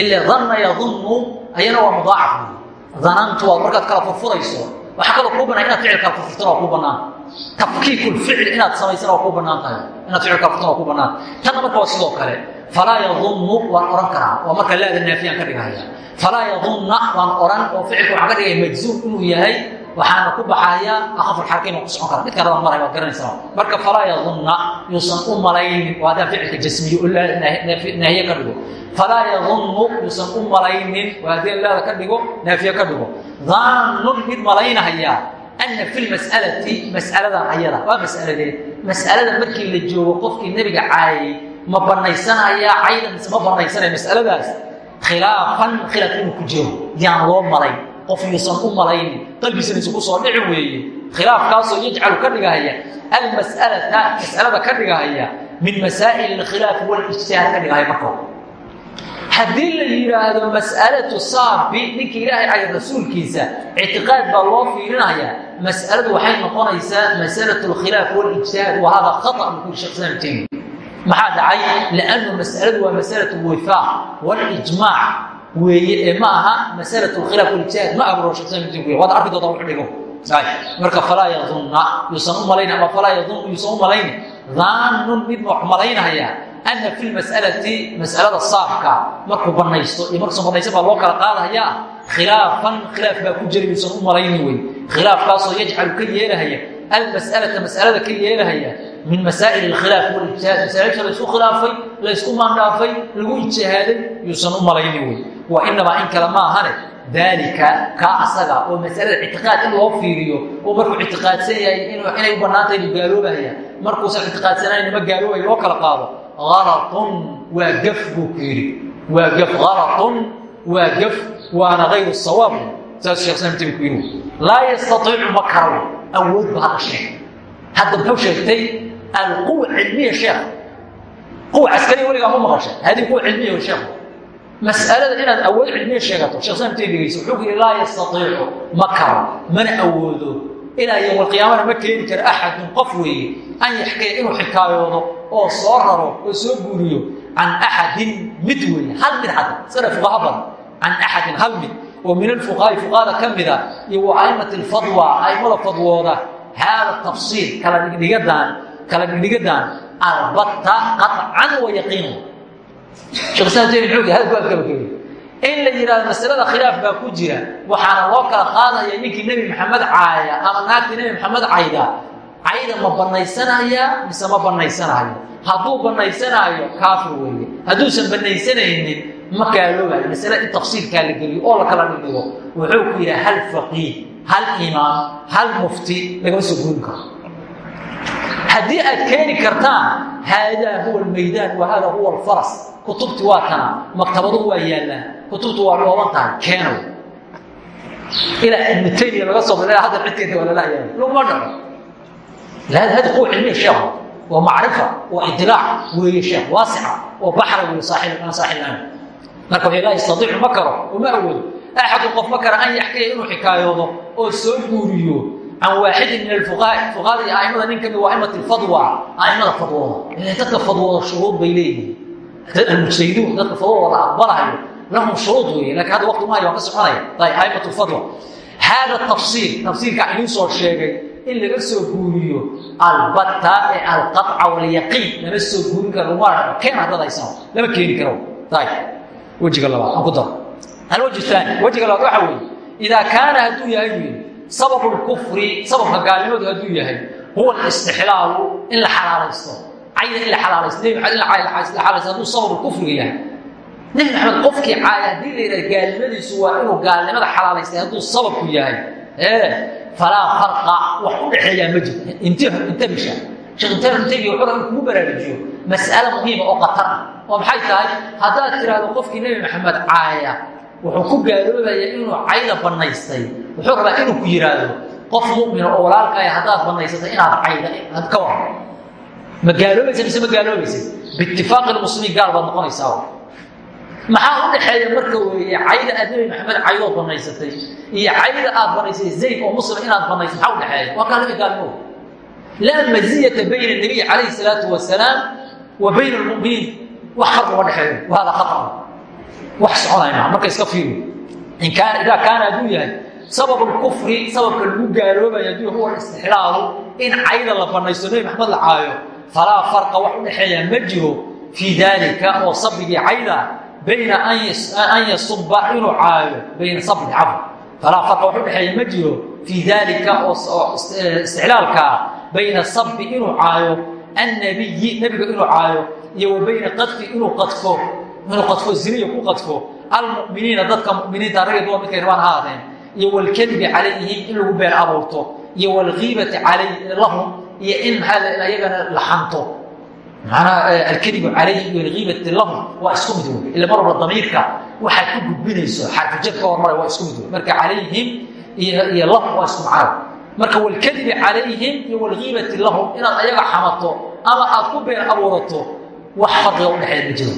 ila danna yadunnu ayana waa mudaacaf wey danantu waad markaad kala furfurayso waxaa kaloo kuu banaan inaad ficil kala furfurtana waa kuu bannaan tafkiiku lficil inaad samaysana waa kuu bannaan tahay inaad ficil kala furtana waa kuu bannaan tanna marka waa sidoo kale falaa yadunnu waan odhan karaa. Waa marka laada naafiyaan ka dhigahaya falaa yadunna waan odhan oo ficilka waxaan ka dhigaya majzuum inuu yahay. Waxaana ku baxaya akafulxaraka inuu ku socon kara. Midka raban maray waad garanaysaa. Marka falaa yadunna yuusan u malaynin. Waa haddaan ficilka jasmiyo oo naahiye ka dhigo. Falaa yadunnu yuusan u malaynin. Waa haddii laada ka dhigo naafiye ka dhigo. Daannun mid malaynahaya. Ana fi lmas'alati mas'aladan ayada. Waa mas'aladee mas'alada markii la joogo qofkii nebiga caayay ma banaysanaya cayda mise ma mas'aladaas. Khilaafan khilaaf inuu ku jiro. Yaan loo malay qof yuusan u malaynin qalbiisana isu ku soo dhici weeye. Khilaafkaasoo yajcalu ka dhigahaya. Almas'alata mas'alada ka dhigahaya. Min masaa'il alkhilaafi walijtihaad ka dhigahaya marka haddii la yidhaahdo mas'alatu saabi ninkii ilaahay caya rasuulkiisa ictiqaad baa loo fiirinaya. Mas'aladu waxay noqonaysaa masalatu alkhilaaf walijtihaad wa hada khata buu kuri shekh islam taymi maxaa dhacay? Liannu mas'aladu waa masalatu wifaaq walijmaac weeye ee ma aha masalatu alkhilaaf walijtihaad ma taymi waad arki doontaa wuxu dhigo. Marka falaa yadunna yuusan u malayn ama falaa yadun yuusan u malayn. Daannun mid wax malaynaya. Ana fi lmas'alati mas'alada saabka markuu banaysto iyo markuusan banaysan baa loo kala qaadayaa khilaafan khilaaf baa ku jira yuusan u malayni wey khilaafkaasoo yajcalu ka yeelahaya. Almas'alata mas'alada ka yeelahaya min masaa'il alkhilaaf walijtihaad masaaisha laysku khilaafay laysku maandhaafay lagu ijtihaaday yuusan u malayni wey wa inamaa in kale ma ahane daalika kaa asaga oo masalada ictiqaad in loo fiiriyo oo markuu ictiqaadsan yahay inay u bannaan tahay inuu gaaloobahaya markuusan ictiqaadsanayn ma gaaloobaya loo kala qaado alatun waa gaf buu ku yidhi waa gaf alatun waa gaf waana hayru sawaab saasuu shekh islam timi ku yidhi laa yastaiicu ma karo awood ba hadda sheeg hadda muxuu sheegtay alquwa cilmiya sheekh quwa caskariya weligaa ma maqashay haddii quwa cilmiya wa sheekhu mas'alada inaad awood cilmiya sheegato shekh islam timi dhegeysa wuxuu ku yidhi laa yastaiicu ma karo mana awoodo ilaa yowm alqiyaamana ma keeni karo axadun qof weeye an yaxkaya inuu xikaayoodo oo soo raro oo soo guuriyo can axadin mid weeye hal mid xata iskana fuqaha badan can axadin hal mid oo min alfuqahaai fuqahada ka mida iyo wa aimati alfadwa aimada fadwooda haada tafsiil kala dhigdhigadaan kala dhigdhigadaan albatta qaطcan wa gabagabay in la yidhahdo masalada khilaaf baa ku jira waxaana loo kala qaadaya ninkii nebi maxamed caaya ama naagtii nebi maxamed cayda. Cayda ma banaysanaya mise ma banaysanayo hadduu banaysanaayo kaafir weeye. Hadduusan banaysanaynin ma gaaloobayo masale in tafsiirkaa la geliyo oo la kala dhigdhigo wuxuu ku yidhaha hal faqiih hal imaam hal mufti lagama soo guuri karo haddii aad keeni kartaan haadaa huwa almaydaan wa huwa alfaras. Kutubti waa kana maktabaduhu waa yaallaan kutubtu waa dhooban tahay keenow ilaa ibnu taymiya laga soo bil hadda cidkeeda waa lala hayaa laguma dhaco. Hadi quwa cilmiya sheekhu waa macrifa waa idilaac weeye sheekh waasica oo baxra weeye saaxib aan saaxib aan marka waxay laa yastadiicu ma karo oo ma awoodo. Axadun qof ma kara an yaxkaya inuu xikaayoodo oo soo guuriyo can waaxidin min alfuqaai fuqahada iyo aimada nin ka mid waa aimati lfadwa aimada fadwooda dadka fadwooda shuruud bay leeyihiin almujtahiduun dadka fadwooda la aqbalayo lahum shuruud weeye laakiin hadda waqti maayo waan ka soconaya ay aimat lfadwa hada tafsiil tafsiirka idiin soo sheegay in laga soo guuriyo albatta ee alqaطca walyaqiin lama soo guurin karo laguma keen haddad haysano lama keeni karo ayb wejiga labaad aan ku daro alwajh aani wejiga labaad waxa weeye idaa kaana hadduu yahay buu yidhi sababu lkufri sababka gaalnimadu hadduu yahay huwa alistixlaalu in la xalaalaysto cayda in la xalaalaysto nebi maxamed in la xalaalaysto hadduu sababu kufriga yahay. Nebi maxamed qofkii caaya haddii la yidhaha gaalnimadiisu waa inuu gaalnimada xalaalaystay hadduu sababku yahay ee falaa farqa wax u dhexeeyaa ma jirto intabisha sheekh intabigi wuxuu in kugu baraarujiyo mas'ale muhiima oo qatar ah. Oo maxay tahay? Haddaad tiraahdo qofkii nebi maxamed caaya wuxuu ku gaaloobaya inuu cayda bannaystay wuxuu rabaa inuu ku yidhaahdo qof mu'mina oo walaalkaaya haddaad bannaysatay inaad cayda ka war ma gaaloobaysa mise ma gaaloobaysa biitifaaqi lmuslimiin gaal baad noqonaysaa maxaa u dhexeeya marka weeye cayda aad nebi maxamed caydood bannaysatay iyo cayda aad bannaysay zayd oo muslim inaad banaysa maxaa u dhexeeya? Waa gaalima gaalimo laa maziyata bayna nabiy calayhi salaatu wasalaam wa bayna almuminiin. Wax farq uma dhexeeyo wahada khatar wax soconay maa marka iska fiiri in kaana idaa kaana hadduu yahay sabab lkufri sababka lagu gaaloobaya hadduu huwa istixlaalu in cayda la banaysto nebi maxamed la caayo falaa farqa wax u dhexeeya ma jiro fii daalika oo sabigii cayda bayna an yasuba inuu caayo bayna sabri cafw falaa farqa wax u dhexeeya ma jiro fii daalika bayna sabbi inuu caayo annabiyi nebiga inuu caayo iyo bayna qadfi inuu qadfo inuu qadfo ziniya ku qadfo. Almu'miniina dadka mu'miniinta ragga duwa midkay rabaan ahaadeen iyo walkadibi calayhim in lagu been abuurto iyo walgiibati alay lahum iyo in maxaa ayagana la xanto. Manaa alkadibu calayhim iyo algiibati lahum waa isku mid wey ila mar walba damiirka waxaad ku gudbinayso xarfijad ka hormaray waa isku mid wey marka calayhim iyo lahum waa isku macno marka walkadibi calayhim iyo walgiibati lahum inaad ayaga xamato ama aad ku been abuurato wax farqiga udhexeeya ma jiro.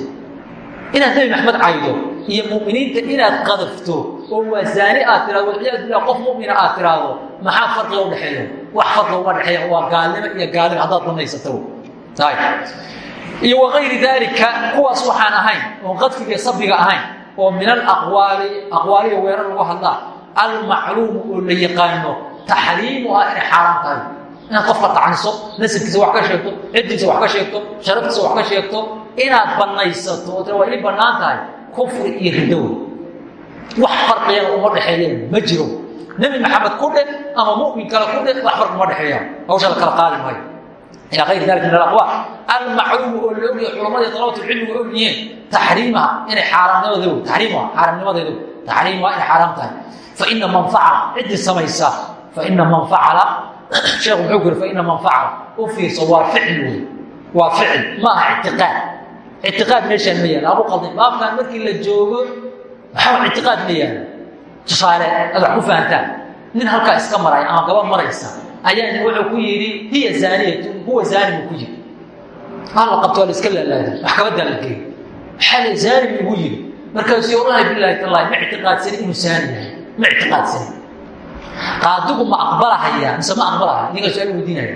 Inaad nebi maxamed caydo iyo muminiinta inaad qadafto oo waa zaani aad tirado walciyaadu billah qof mumina aad tiraahdo maxaa farqiga udhexeeya wax farqiga uma dhexeeya waa gaalnimo iyo gaalnimo haddaad banaysato iyo wagayri daalika kuwaas waxaan ahayn oon qadfiga sabiga ahayn oo min alaqwaali aqwaaliya weerar lagu hadlaa almacluumu oo la yaqaano taxriimuhaa inay xaaraan tahay. Inaad qofka tacniso nasabkiisa wax ka sheegto ciddiisa wax ka sheegto sharaftiisa wax ka sheegto inaad banaysato oo tira waa ii bannaan tahay kufri iyo ridow wax farqiyana uma dhexeeyeen ma jiro. Nebi maxamed ku dhe ama mu'min kale ku dhe wax farqi uma dhexeeyaan hawsha la kala qaadi maayo. Ilى ayri dalik min alaqwaal almacluumu oo la ogyahay culamada dalabatulcilmigu og yihiin taxriimaha inay xaaraamnimadeedu taxriimuha xaaraamnimadeedu taxriimuha inay xaaraam tahay. Faina man facala ciddii samaysa. Faina man facala sheekhu muxuu ku yiri faina man facala u fiirso waa ficil wey waa ficil ma aha ictiqaad. Ictiqaad meeshaan ma yaalla abu qaldi baabkan markii la joogo maxaa ictiqaad yaalla tusaale aad wax ku fahantaan. Nin halkaa iska maraya ama gaba maraysa ayaa wuxuu ku yidhi hiya zaaniyatu huwa zaani buu ku yidhi. Waa la qabto waa la iska laalaada maxkamadaa la geey maxaa la zaani buu igu yidhi. Markaasuu wallahi bilaahi tallahi ma ictiqaadsani inuu zaani yahay. Ma ictiqaadsani qaadigu ma aqbalahaya mise ma aqbalahaya ninka su'aal weydiinaya.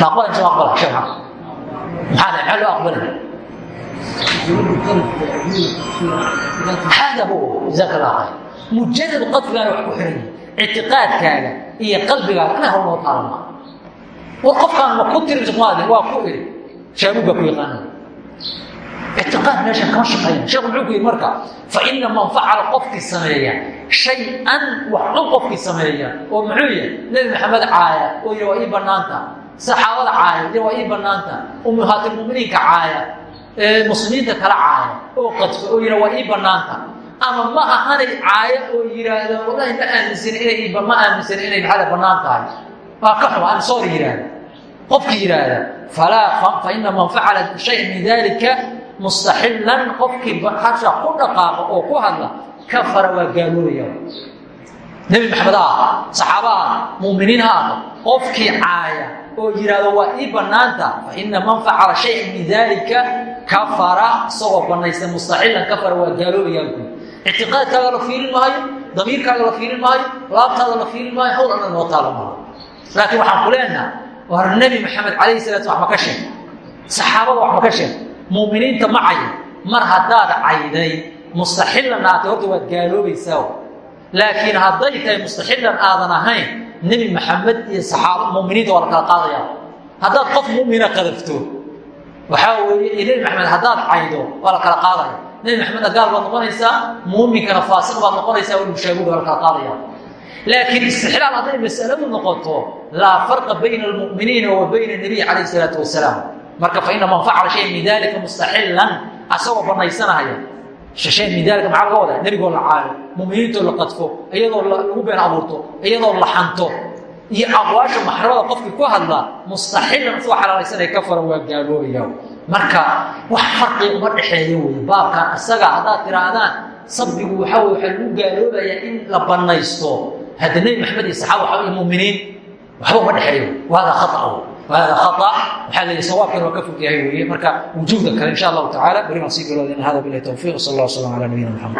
Ma aqbalaya mise ma aqbalaya sheekh maxaa maxaa maxaa loo aqbalaya hada huwa jazaaka allah khayr mujarad qadfigaana wax ku xiran yahay ictiqaadkaaga iyo qalbigaaga ina hawnoo taalma war qofkaan ma ku tiri somaali waa ku iri shaabuug baa ku yaqaana ictiqaad meeshan kama shaqeeya sheekhu muxuu ku yidhi marka fa ina man facala qofkii sameeya shay-an wax un qofkii sameeya oo muxuu yahay nebi maxamed caaya oo yidhi waa ii bannaanta saxaabada caaya yidhi waa ii bannaanta ummuhaatilmuminiinka caaya muslimiinta kala caaya oo qadfa oo yidhi waa ii bannaanta. Ama ma ahanay caayo oo yidhaahdo wallahi ma aaminsan inay ma aaminsan inay maxada bannaan tahay. Waa ka xuma aan soor yidhaahda qofki yidhaahda falaa fa ina man facala shay min dalika mustaxilan qofkii hasha ku dhaqaaqa oo ku hadla kafara waa gaaloobaya. Nebi maxamed aha saxaaba ha muuminiin ha aha qofkii caaya oo yidhaahdo waa ii bannaanta fa ina man facala shayan min dalika kafara isagoo bannaysta mustaxilan kafara waa gaaloobaya ictiqaadkaaga la fiirin maayo damiirkaaga la fiirin maayo laabtaada la fiirin maayo hawl anna noo taala maayo laakiin waxaan ku leenaha war nebi maxamed calayhi salatu wax ma ka sheeg saxaabada wax ma ka sheeg muuminiinta ma cayo mar haddaad cayday mustaxilan aatay horta waad gaaloobaysaa. Laakiin hadday tahay mustaxilan aadan ahayn nebi maxamed iyo saxaaba muminiinta waa la kala haddaad qof mumina qadafto waxaa weeye nebi maxamed haddaad caydo waa la qaadaya. Nebi maxamedna gaal baad noqonaysaa muuminkana faasiq baad noqonaysaa wal mushaaguda waa la qaadaya. Laakiin istixlaal hadday masaladu noqoto laa farqa bayna almu'miniina wa bayna nabiy calayhi salaatu wasalaam. Marka faina man facala shayan min dalika mustaxilan asagoo banaysanaya shayan min dalika maxaa laga wadaa? Nebigoo la caayo muminiintoo la qadfo iyadoo lagu been abuurto iyadoo la xanto. Iyo aqwaasha maxramada qofkii ku hadlaa mustaxilan isagoo xalaalaysanaya ka fara waa gaaloobaya marka wax farqi uma dhexeeyo wey baabkan isaga haddaad tiraahdaan sabbigu waxaa wey waxaa lagu gaaloobayaa in la banaysto hadda nebi maxamed iyo saxaaba waxa iyo muminiin waxba uma dhexeeyo. Wahada khaa wahada yihi sawaabkan waa ka fog yahay weeye marka wujuuda kale insha allahu tacala beri baan sii galooda hada bilahi towfiq sal allah waslam ala nabiyina maxamed